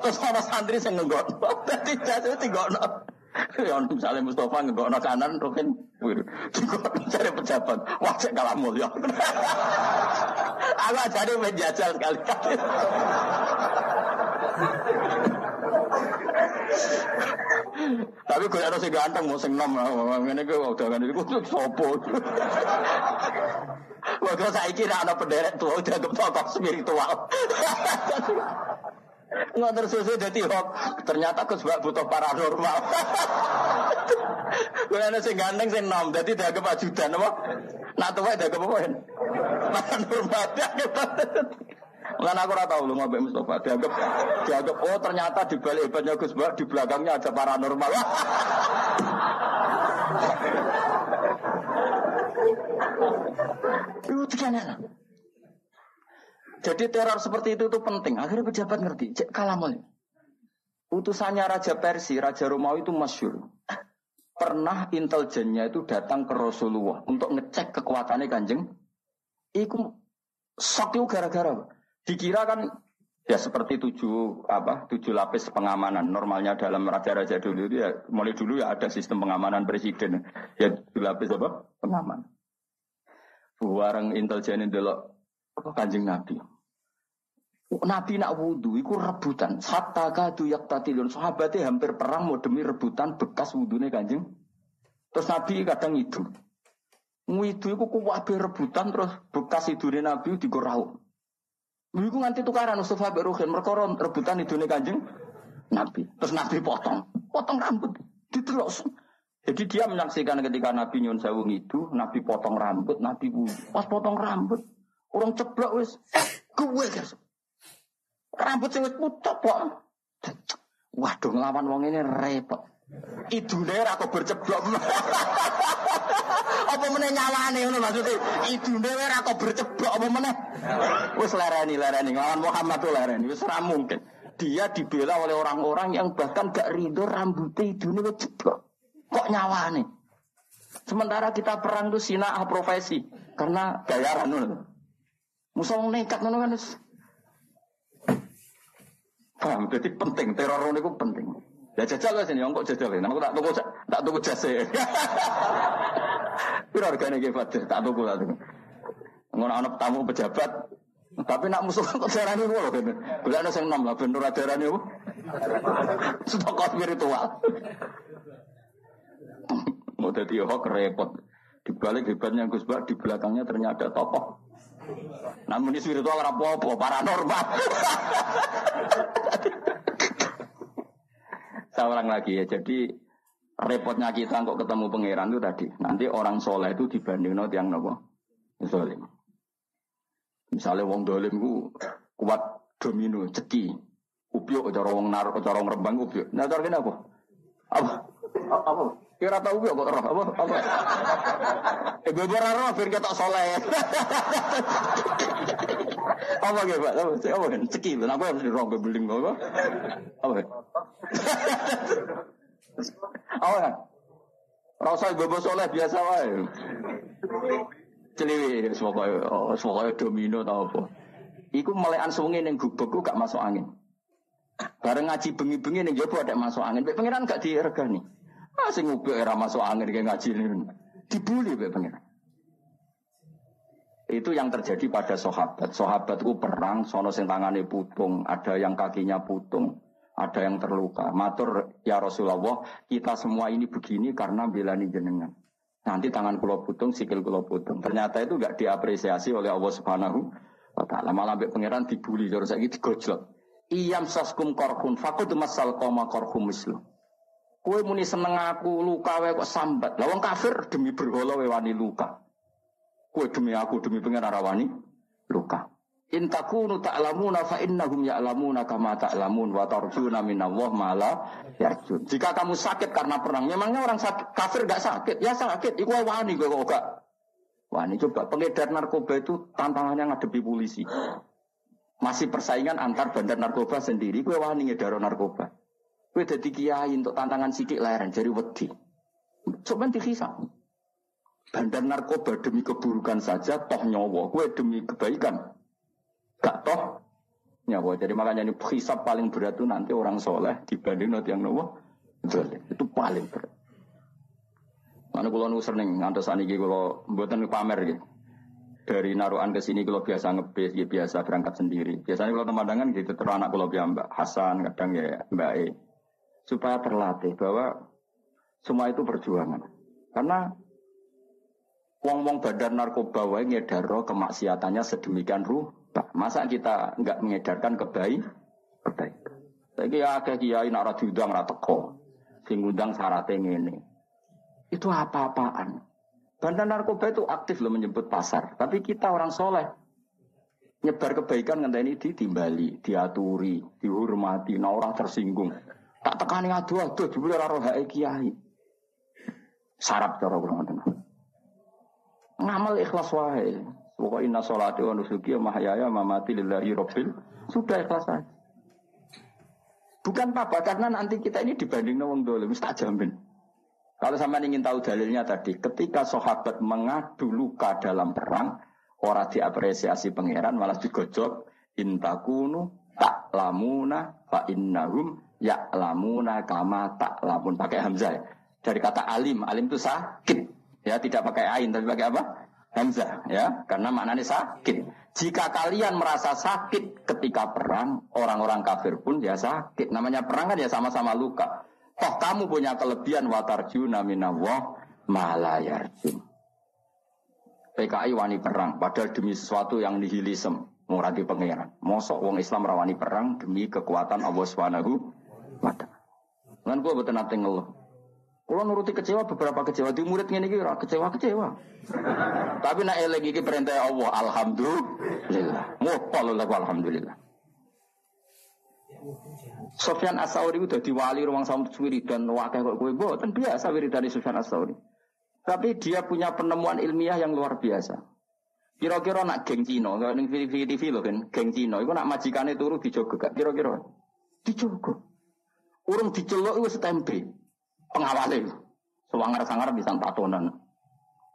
S1: Terus ana santri sing nggon. Dadi jas itu tinggono. Ya misalnya Mustafa nggono kanan Rukin wiru. Tinggono cari pejabat. Wah cek kalah mulia. Aku ajane menjajal sekali-kali. Tapi gue harus ganteng mau sing nom ngene gue udah kan iku sopo. Wah kalau saya kira anak penderek tua udah tokoh spiritual. Nggak tersusun jadi hok. Ternyata aku sebab butuh paranormal. Gue ada sing ganteng sing nom, jadi dianggap ajudan apa? Nah tuh dianggap apa? Paranormal. Kan aku ora tahu lu ngombe Mustafa dianggap dianggap oh ternyata di balik hebatnya Gus Bak di belakangnya ada paranormal. Itu kan Jadi teror seperti itu itu penting. Akhirnya pejabat ngerti. Cek kalamul. Utusannya Raja Persia, Raja Romawi itu masyur. Pernah intelijennya itu datang ke Rasulullah untuk ngecek kekuatannya kanjeng. Iku sok itu gara-gara. Dikira kan ya seperti tujuh apa tujuh lapis pengamanan normalnya dalam raja-raja dulu itu ya mulai dulu ya ada sistem pengamanan presiden ya tujuh lapis apa pengaman Warang intelijen delok kanjeng nabi Nabi nak wudhu, itu rebutan. Hatta kadu yak tatilun. Sahabatnya hampir perang mau demi rebutan bekas wudhunya kanjeng. Terus Nabi kadang itu. Ngidu itu kuwabe rebutan terus bekas idune Nabi digorau. Iku nganti tukaran Mustafa bin Ruhin mereka rebutan nih Kanjeng Nabi. Terus Nabi potong, potong rambut, ditelok. Jadi dia menyaksikan ketika Nabi nyun sewu itu, Nabi potong rambut, Nabi pas potong rambut, orang ceblok wis, gue guys. Rambut sing wis putok kok. Waduh ngelawan wong ini repot. Idune ora kok berceblok. apa meneh nyawane ngono maksudnya idune ora kok berceblok apa meneh. Wis lereni nglawan Muhammad lereni wis ora mungkin. Dia dibela oleh orang-orang yang bahkan gak ridho rambutnya idune wis ceblok. Kok nyawane? Sementara kita perang tuh sinah profesi karena bayaran ngono. Musuh nekat ngono kan Paham? Jadi penting, teror itu penting. Ya jajal lah sini, kok jajal ini. Aku tak tunggu, tak tunggu jase. Piro harganya ki Fatir? Tak tuku tak tuku. Ngono ana tamu pejabat, tapi nak musuh kok darani ngono kene. Golek sing nom lah ben ora darani apa? Stok spiritual. Mau dadi hok repot. Di balik hebatnya Gus Bak, di belakangnya ternyata tokoh. Namun ini spiritual apa-apa, paranormal. Saya ulang lagi ya, jadi repotnya kita kok ketemu pangeran itu tadi. Nanti orang soleh itu dibanding no yang nopo zolim. Misalnya wong dolim ku kuat domino, ceki, upiok cara wong naruh cara wong rembang upiok. Nah cara kene apa? Apa? Apa? Kira tahu upiok kok roh apa? Apa? Eh gue ora roh ben ketok soleh. apa gitu Pak? Apa? Apa? Ceki, aku harus di roh beling apa? Apa? Oh ya. Rasa ibu soleh biasa wae. Celiwi semoga oh, semoga domino tau apa. Iku melekan sungai ning gubekku gak masuk angin. Bareng ngaji bengi-bengi ning jopo ada masuk angin. Pak pangeran gak diregani. Ah sing ngubek era masuk angin kayak ngaji ini. Dibully Pak pangeran. Itu yang terjadi pada sahabat. Sahabatku perang, sono sing putung, ada yang kakinya putung, ada yang terluka. Matur ya Rasulullah, kita semua ini begini karena belani jenengan. Nanti tangan kulo putung, sikil kulo putung. Ternyata itu gak diapresiasi oleh Allah Subhanahu wa taala. Malah ambek pangeran dibully terus saiki digojlok. Iyam saskum korhun fakut masal koma korhum mislu. Kue muni seneng aku luka wae kok sambat. Lawang kafir demi berhala wani luka. Kue demi aku demi pengen arawani luka. In takunu ta'lamuna fa innahum ya'lamuna kama ta'lamun wa tarjuna minallah mala yarjun. Jika kamu sakit karena perang, memangnya orang sakit, kafir gak sakit? Ya sakit, iku wani gue kok gak. Wani coba pengedar narkoba itu tantangannya ngadepi polisi. Masih persaingan antar bandar narkoba sendiri, gue wani ngedaro narkoba. Gue jadi kiai untuk tantangan sidik layaran, jadi wedi. Coba dihisap. Bandar narkoba demi keburukan saja toh nyawa. Kue demi kebaikan. Gak toh nyawa. Jadi makanya ini hisap paling berat itu nanti orang soleh dibanding nanti yang nawa. Itu paling berat. Mana kalau nu sering ngantos aniki kalau buatan pamer gitu. Dari naruhan ke sini kalau biasa ngebis, ya biasa berangkat sendiri. Biasanya kalau teman gitu terus anak kalau Mbak Hasan, kadang ya Mbak E. Supaya terlatih bahwa semua itu perjuangan. Karena Wong-wong badan narkoba wae ngedaro kemaksiatannya sedemikian rupa. Masa kita nggak mengedarkan kebaik kebaik. Lagi ada kiai nak diundang ra teko. Sing undang syaratnya ngene. Itu apa-apaan. Bandar narkoba itu aktif loh menyebut pasar. Tapi kita orang soleh. Nyebar kebaikan ngenteni ditimbali, diaturi, dihormati, nah orang tersinggung. Tak tekani adu-adu, jebule ora roh kiai. Sarap cara kula. Ngamal ikhlas wae. Pokoknya inna sholati wa nusuki wa mahyaya mamati lillahi rabbil. Sudah ikhlas saja. Bukan apa karena nanti kita ini dibanding wong dolim, tak jamin. Kalau sama ingin tahu dalilnya tadi, ketika sahabat mengadu luka dalam perang, orang diapresiasi pangeran malah digojok intakunu tak lamuna fa innahum ya lamuna kama tak lamun pakai hamzah dari kata alim alim itu sakit Ya, tidak pakai ain tapi pakai apa? Hamzah ya, karena maknanya sakit. Jika kalian merasa sakit ketika perang, orang-orang kafir pun ya sakit. Namanya perang kan ya sama-sama luka. Toh kamu punya kelebihan watarjuna minallah malayarjun. PKI wani perang, padahal demi sesuatu yang nihilisme, muradi pangeran. Mosok wong Islam rawani perang demi kekuatan Allah Subhanahu wa taala. Lan gua nate ngeluh. Kalau nuruti kecewa beberapa kecewa di murid ini kira kecewa kecewa. Tapi nak lagi ini perintah Allah alhamdulillah. Mupal lagu alhamdulillah. Sofyan Asauri udah diwali ruang sama dan wakil kok gue dan biasa dari Sofyan Asauri. Tapi dia punya penemuan ilmiah yang luar biasa. Kira-kira nak geng Cino, nggak ning TV loh kan, geng Cino, itu nak majikannya turu dijogo gak? Kira-kira dijogo. Urung dicelok itu setempe pengawale. Sewangar-sangar bisa tatonan.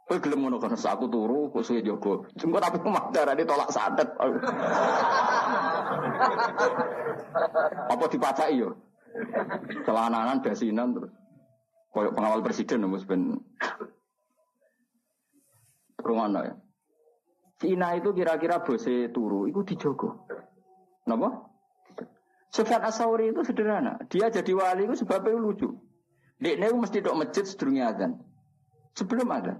S1: Kowe gelem ngono kan aku turu kusuke jogo. Jengko tapi darah tolak santet. Apa dipacai yo? Celananan basinan terus. Koyok pengawal presiden mus ben Rumana ya. Cina itu kira-kira bose turu, itu dijogo. Kenapa? Sufyan Asauri itu sederhana. Dia jadi wali itu sebabnya lucu. Dek nih mesti dok masjid sedurungnya adzan. Sebelum ada.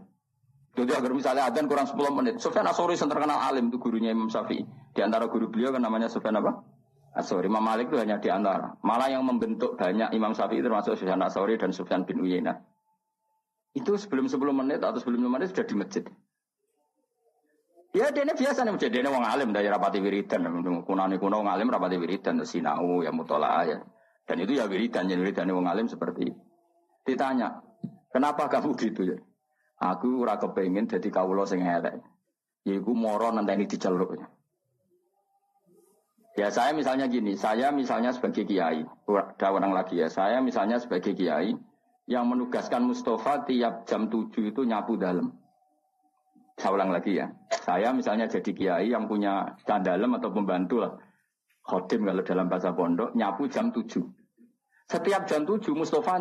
S1: Jadi agar misalnya adzan kurang 10 menit. Sufyan Asori yang terkenal alim itu gurunya Imam Syafi'i. Di antara guru beliau kan namanya Sufyan apa? Asori. Imam Malik itu hanya di antara. Malah yang membentuk banyak Imam Syafi'i termasuk Sufyan Asori dan Sufyan bin Uyainah. Itu sebelum 10 menit atau sebelum 5 menit sudah di masjid. Ya dia biasa nih masjid. Dia wong alim dari rapati wiridan. Kunani kuno wong alim rapati wiridan. Sinau ya mutolak ya. Dan itu ya wiridan. Jadi wiridan wong alim seperti itu. Ditanya, kenapa kamu gitu ya? Aku ora kepengin jadi kawula sing elek. Yaiku moro nenteni diceluk. Ya saya misalnya gini, saya misalnya sebagai kiai, ada orang lagi ya, saya misalnya sebagai kiai yang menugaskan Mustafa tiap jam 7 itu nyapu dalam. Saya ulang lagi ya. Saya misalnya jadi kiai yang punya candalem atau pembantu lah. Khodim kalau dalam bahasa pondok, nyapu jam 7. Setiap jam 7 Mustafa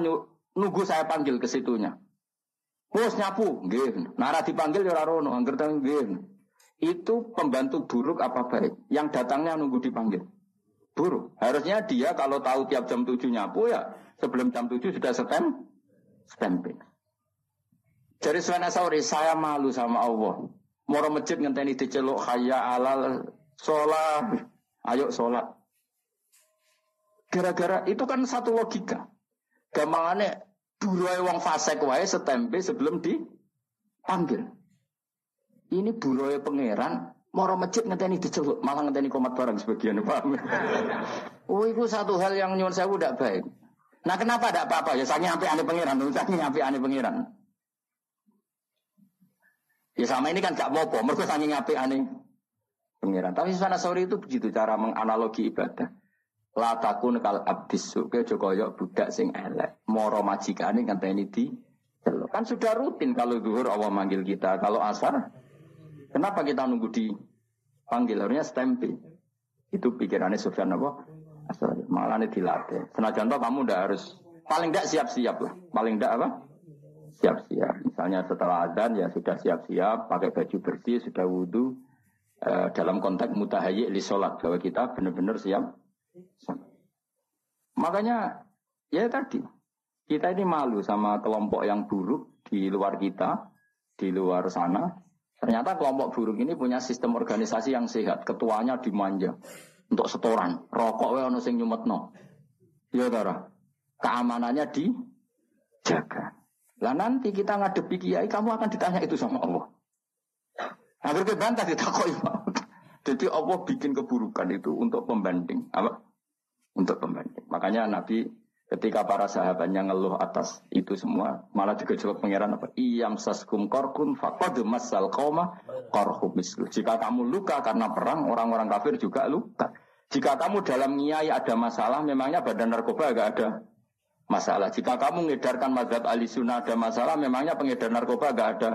S1: nunggu saya panggil ke situnya. Bos nyapu, nggih. Nara dipanggil ya rono, angger nggih. Itu pembantu buruk apa baik? Yang datangnya nunggu dipanggil. Buruk. Harusnya dia kalau tahu tiap jam 7 nyapu ya sebelum jam 7 sudah stem stamping. Dari Suwana Sauri, saya malu sama Allah. Moro masjid ngenteni diceluk khaya alal sholat. Ayo sholat. Gara-gara itu kan satu logika. Gampangannya buruai wong fasek wae setempe sebelum dipanggil. Ini buruai pangeran Moro masjid ngenteni diceluk, malah ngenteni komat barang sebagian paham. oh, itu satu hal yang nyuwun saya udah baik. Nah, kenapa tidak apa-apa? Ya saking api aneh pangeran, saking api aneh pangeran. Ya sama ini kan gak mau mereka saking api aneh pangeran. Tapi sana sore itu begitu cara menganalogi ibadah. Latakun kal abdisu ke jokoyok budak sing elek. Moro majikane ngenteni di Kan sudah rutin kalau duhur Allah manggil kita, kalau asar Kenapa kita nunggu di panggil harusnya stempel? Itu pikirannya Sufyan apa? Asal malah ini dilatih. Senajan toh kamu udah harus paling tidak siap-siap lah. Paling tidak apa? Siap-siap. Misalnya setelah adzan ya sudah siap-siap, pakai baju bersih, sudah wudhu. Eh, dalam konteks mutahayi li sholat bahwa kita benar-benar siap. Makanya ya tadi kita ini malu sama kelompok yang buruk di luar kita, di luar sana, Ternyata kelompok buruk ini punya sistem organisasi yang sehat. Ketuanya dimanja untuk setoran. Rokok we ono sing nyumetno. Ya Tara. Keamanannya dijaga. Lah nanti kita ngadepi kiai kamu akan ditanya itu sama Allah. Agar bantah ditakoi Jadi Allah bikin keburukan itu untuk pembanding. Apa? Untuk pembanding. Makanya Nabi Ketika para sahabatnya ngeluh atas itu semua, malah juga jawab pangeran apa? Iyam saskum korkun fakod masal koma korhum Jika kamu luka karena perang, orang-orang kafir juga luka. Jika kamu dalam niai ada masalah, memangnya badan narkoba agak ada masalah. Jika kamu mengedarkan mazhab ahli sunnah ada masalah, memangnya pengedar narkoba agak ada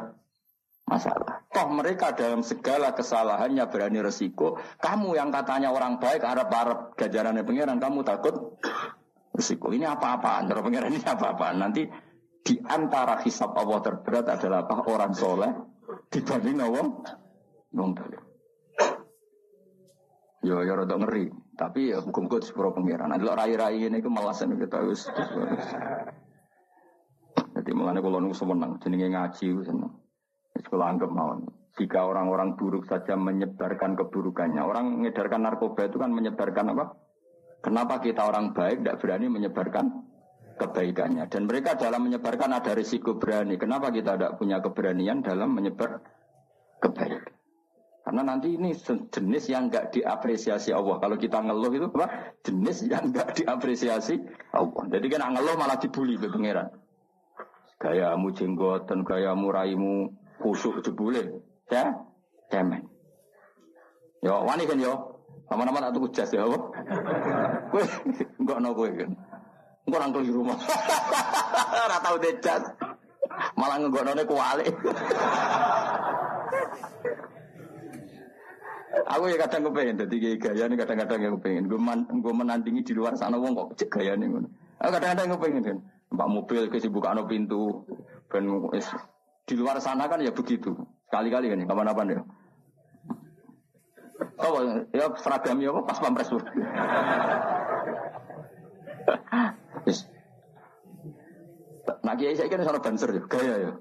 S1: masalah. Toh mereka dalam segala kesalahannya berani resiko. Kamu yang katanya orang baik, Arab-Arab gajarannya pangeran, kamu takut Risiko ini apa-apaan, cara pengiran ini apa-apaan. Nanti di antara hisab Allah terberat adalah apa? Orang soleh dibanding wong wong Yo yo rada ngeri, tapi ya hukum kut sepuro pengiran. Nanti rai-rai ini ke malasan kita harus. Jadi mengenai kalau nunggu semenang, jenenge ngaji seneng. Sekolah anggap mau. Jika orang-orang buruk saja menyebarkan keburukannya, orang mengedarkan narkoba itu kan menyebarkan apa? Kenapa kita orang baik tidak berani menyebarkan kebaikannya? Dan mereka dalam menyebarkan ada risiko berani. Kenapa kita tidak punya keberanian dalam menyebar kebaikan? Karena nanti ini jenis yang nggak diapresiasi Allah. Kalau kita ngeluh itu apa? Jenis yang nggak diapresiasi Allah. Jadi kan ngeluh malah dibully ke pangeran. Gayamu jenggotan, gayamu raimu kusuk jebule. Ya, cemen. Yo, wani kan yo. Nama-nama tak tuku jas ya, apa? Kowe enggak ono kowe kan. Engko nang di rumah. Ora tau jas. Malah nggonone kuali. Aku ya kadang kepengen jadi gaya nih kadang-kadang yang kepengen. Gue man, gue menandingi di luar sana wong kok cek gaya nih. Aku kadang-kadang kepengen kan. Mbak mobil kesibukan pintu. Ben di luar sana kan ya begitu. Sekali-kali kan, kapan-kapan ya. Oh, ya seragam ya pas pampres. Nah kiai saya kan sana banser ya, gaya ya.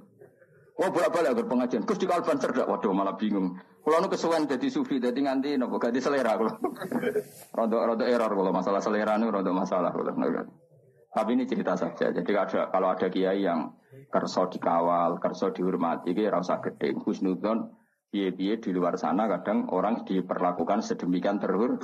S1: Wah bolak balik agar pengajian. Terus di kalau banser dak, waduh malah bingung. Kalau nu kesuwen jadi sufi, jadi nganti nopo ganti selera kalau. rondo rondo error kalau masalah selera nu rondo masalah kalau. Tapi ini cerita saja. Jadi kalau ada kiai yang kerso dikawal, kerso dihormati, kira rasa gede, husnudon, Biye-biye di luar sana kadang orang diperlakukan sedemikian terhur.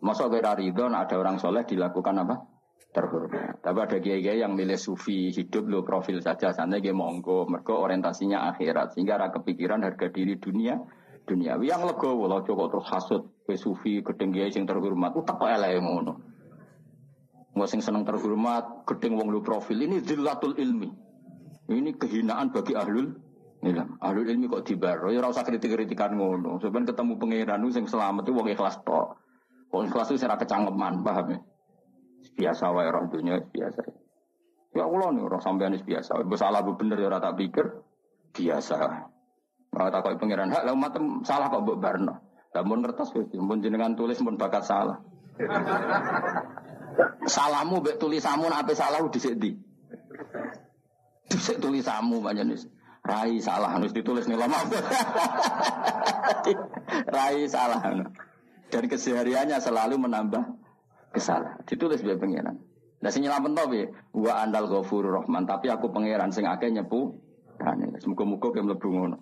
S1: Masa kira ridho ada orang soleh dilakukan apa? Terhur. Tapi ada kiai yang milih sufi hidup lo profil saja sana dia monggo mereka orientasinya akhirat sehingga ada kepikiran harga diri dunia duniawi yang lego walau cukup terus hasut ke sufi gedeng kiai sing terhormat utak kok elek ngono. Sing seneng terhormat gedeng wong lu profil ini zillatul ilmi. Ini kehinaan bagi ahlul Iya, ahli ilmi kok dibaro, ya rasa kritik-kritikan ngono. Sebenarnya ketemu pangeran sing selamat itu wong ikhlas tok. Wong ikhlas itu secara kecangkeman, paham ya? Biasa wae roh dunia biasa. Ya Allah nih orang sampean biasa. Bersalah bener ya tak pikir biasa. Ora tak pangeran hak lah umat salah kok mbok barno. Namun kertas wis mun jenengan tulis mun bakat salah. Salahmu mbek tulisamu nek salah dhisik ndi? Dhisik tulisamu panjenengan. Rai salah harus ditulis nih lama. Rai salah. Dan kesehariannya selalu menambah kesalahan. Ditulis biar pengiran. Nah sing nyelamet to piye? Wa andal ghafurur rahman, tapi aku pangeran sing akeh nyepu. Semoga-moga ke mlebu ngono.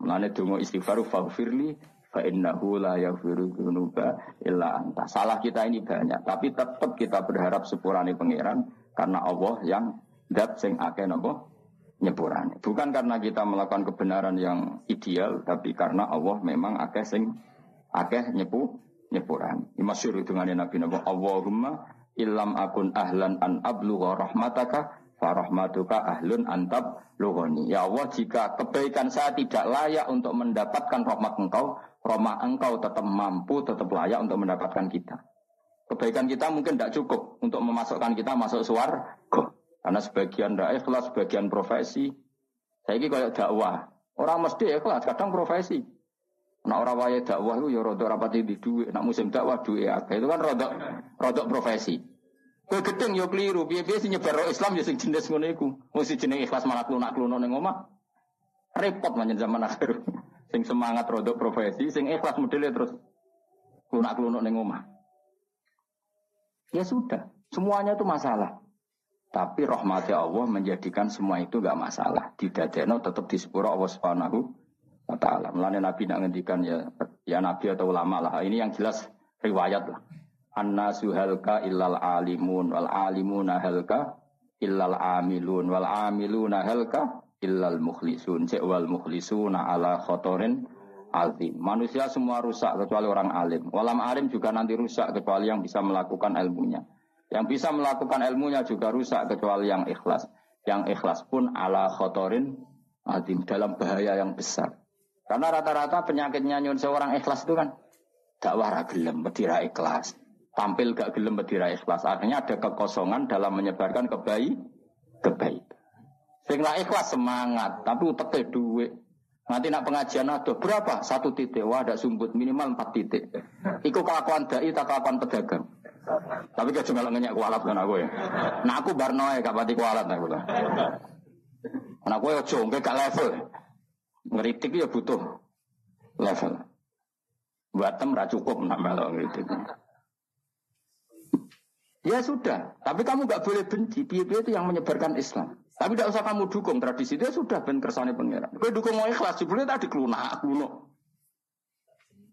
S1: Mulane donga istighfar faghfirli fa innahu la yaghfiru dzunuba illa anta. Salah kita ini banyak, tapi tetap kita berharap sepurane pangeran karena Allah yang dat sing akeh napa nyepurane. Bukan karena kita melakukan kebenaran yang ideal, tapi karena Allah memang akeh sing akeh nyepu nyepuran. Masyur dengan Nabi Nabi Allahumma illam akun ahlan an ablugha rahmataka farahmatuka ahlun antab lughani. Ya Allah, jika kebaikan saya tidak layak untuk mendapatkan rahmat engkau, rahmat engkau tetap mampu, tetap layak untuk mendapatkan kita. Kebaikan kita mungkin tidak cukup untuk memasukkan kita masuk suar. Karena sebagian tidak ikhlas, sebagian profesi. Saya ini kayak dakwah. Orang mesti ikhlas, kadang profesi. Nah orang waya dakwah itu ya rodok rapat di duit. Nak musim dakwah duit ya. Itu kan rodok rodok profesi. Kue gedeng yo keliru. Sih nyebar Islam ya sing jenis ngono. Mesti jenis ikhlas malah klunak kluno neng omah. Repot manjen zaman akhir. sing semangat rodok profesi, sing ikhlas modelnya terus klunak kluno neng omah. Ya sudah, semuanya itu masalah. Tapi rahmatnya Allah menjadikan semua itu gak masalah. Didadeno tetap di sepura Allah Subhanahu wa taala. Mulane Nabi nak ngendikan ya ya Nabi atau ulama lah. Ini yang jelas riwayat lah. Annasu halka illal alimun wal alimuna halka illal amilun wal amiluna halka illal mukhlisun. Cek wal mukhlisuna ala khotorin azim. Manusia semua rusak kecuali orang alim. Walam alim juga nanti rusak kecuali yang bisa melakukan ilmunya. Yang bisa melakukan ilmunya juga rusak kecuali yang ikhlas. Yang ikhlas pun ala khotorin adim dalam bahaya yang besar. Karena rata-rata penyakitnya nyun seorang ikhlas itu kan dakwah gelem bedira ikhlas. Tampil gak gelem bedira ikhlas. Akhirnya ada kekosongan dalam menyebarkan kebaik kebaik. Sehingga ikhlas semangat, tapi uteknya duit. Nanti nak pengajian ada berapa? Satu titik. Wah ada sumbut minimal empat titik. Ikut kelakuan dai tak kelakuan pedagang. Tapi gak cuma ngenyak kualat kan aku ya. Nah aku barno ya gak pati kualat aku lah. Nah aku ya jongke gak level. Ngeritik ya butuh level. Buatem ra cukup nak melok ngeritik. Ya sudah, tapi kamu gak boleh benci. Piye-piye itu yang menyebarkan Islam. Tapi tidak usah kamu dukung tradisi itu ya sudah ben kersane pangeran. Kowe dukung mau ikhlas, jebule tadi klunak kuno.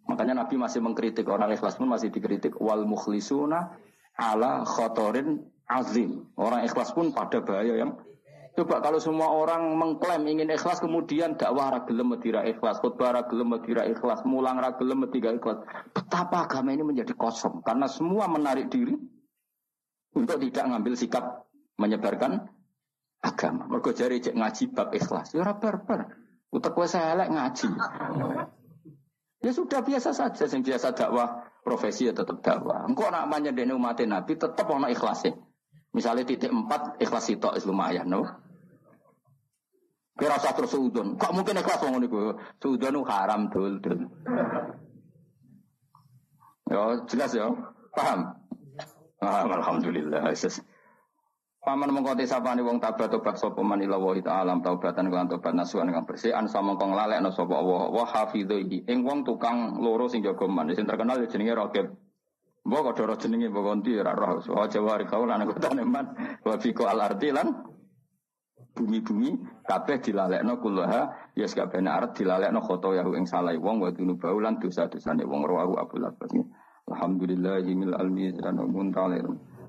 S1: Makanya Nabi masih mengkritik orang ikhlas pun masih dikritik wal mukhlisuna ala khotorin azim. Orang ikhlas pun pada bahaya yang Coba kalau semua orang mengklaim ingin ikhlas kemudian dakwah ragilem medira ikhlas, khutbah ragilem medira ikhlas, mulang ragilem medira ikhlas. Betapa agama ini menjadi kosong karena semua menarik diri untuk tidak ngambil sikap menyebarkan agama. Mergo jari cek ngaji bab ikhlas. Ya ora barbar. Utek kowe ngaji. Ya sudah biasa saja, yang biasa dakwah profesi ya tetap dakwah. Engkau nak dene umat Nabi tetap orang ikhlasnya. Misalnya titik empat ikhlas itu lumayan, no? Kira usah terus suudon. Kok mungkin ikhlas ngomong niku? Suudon haram dul dul. Ya jelas ya, paham? Ah, alhamdulillah. Paman mengkoti sapane wong tabat tobat sapa man ila wa ta'ala taubatan kelan tobat nasuhan kang bersih an sama kong lalekno sapa Allah wa hafidhi ing wong tukang loro sing jaga man. Sing terkenal ya jenenge Raqib Mbok kok doro jenenge mbok konti ora roh. Wa jawari kau lan kotane man. Wa fiko al ardi lan bumi-bumi kabeh dilalekno kullaha ya sakabehane arep dilalekno khoto yahu ing salah wong wa dunubau lan dosa-dosane wong rawahu Abu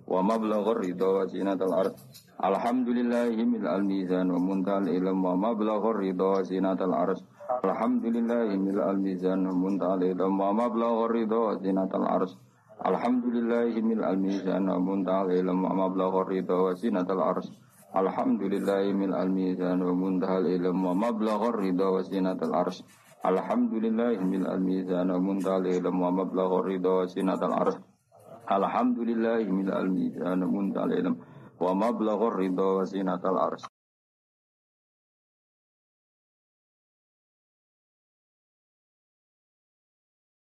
S1: wa mablaghur ridha wa zinatal ard alhamdulillahi mil al mizan wa muntal ilm. Wa mablaghur ridha wa zinatal ard alhamdulillahi mil al mizan wa muntal ilm. Wa mablaghur ridha wa zinatal ard alhamdulillahi mil al mizan wa muntal ilm. Wa mablaghur ridha wa zinatal ard alhamdulillahi mil al mizan wa muntal ilm. Wa mablaghur ridha wa zinatal ard alhamdulillahi mil al mizan wa muntal ilm. Wa mablaghur ridha wa zinatal ard alhamdulillahi min al-mizan muntalilam. Wa mablaghur ridha wa zinatal arsh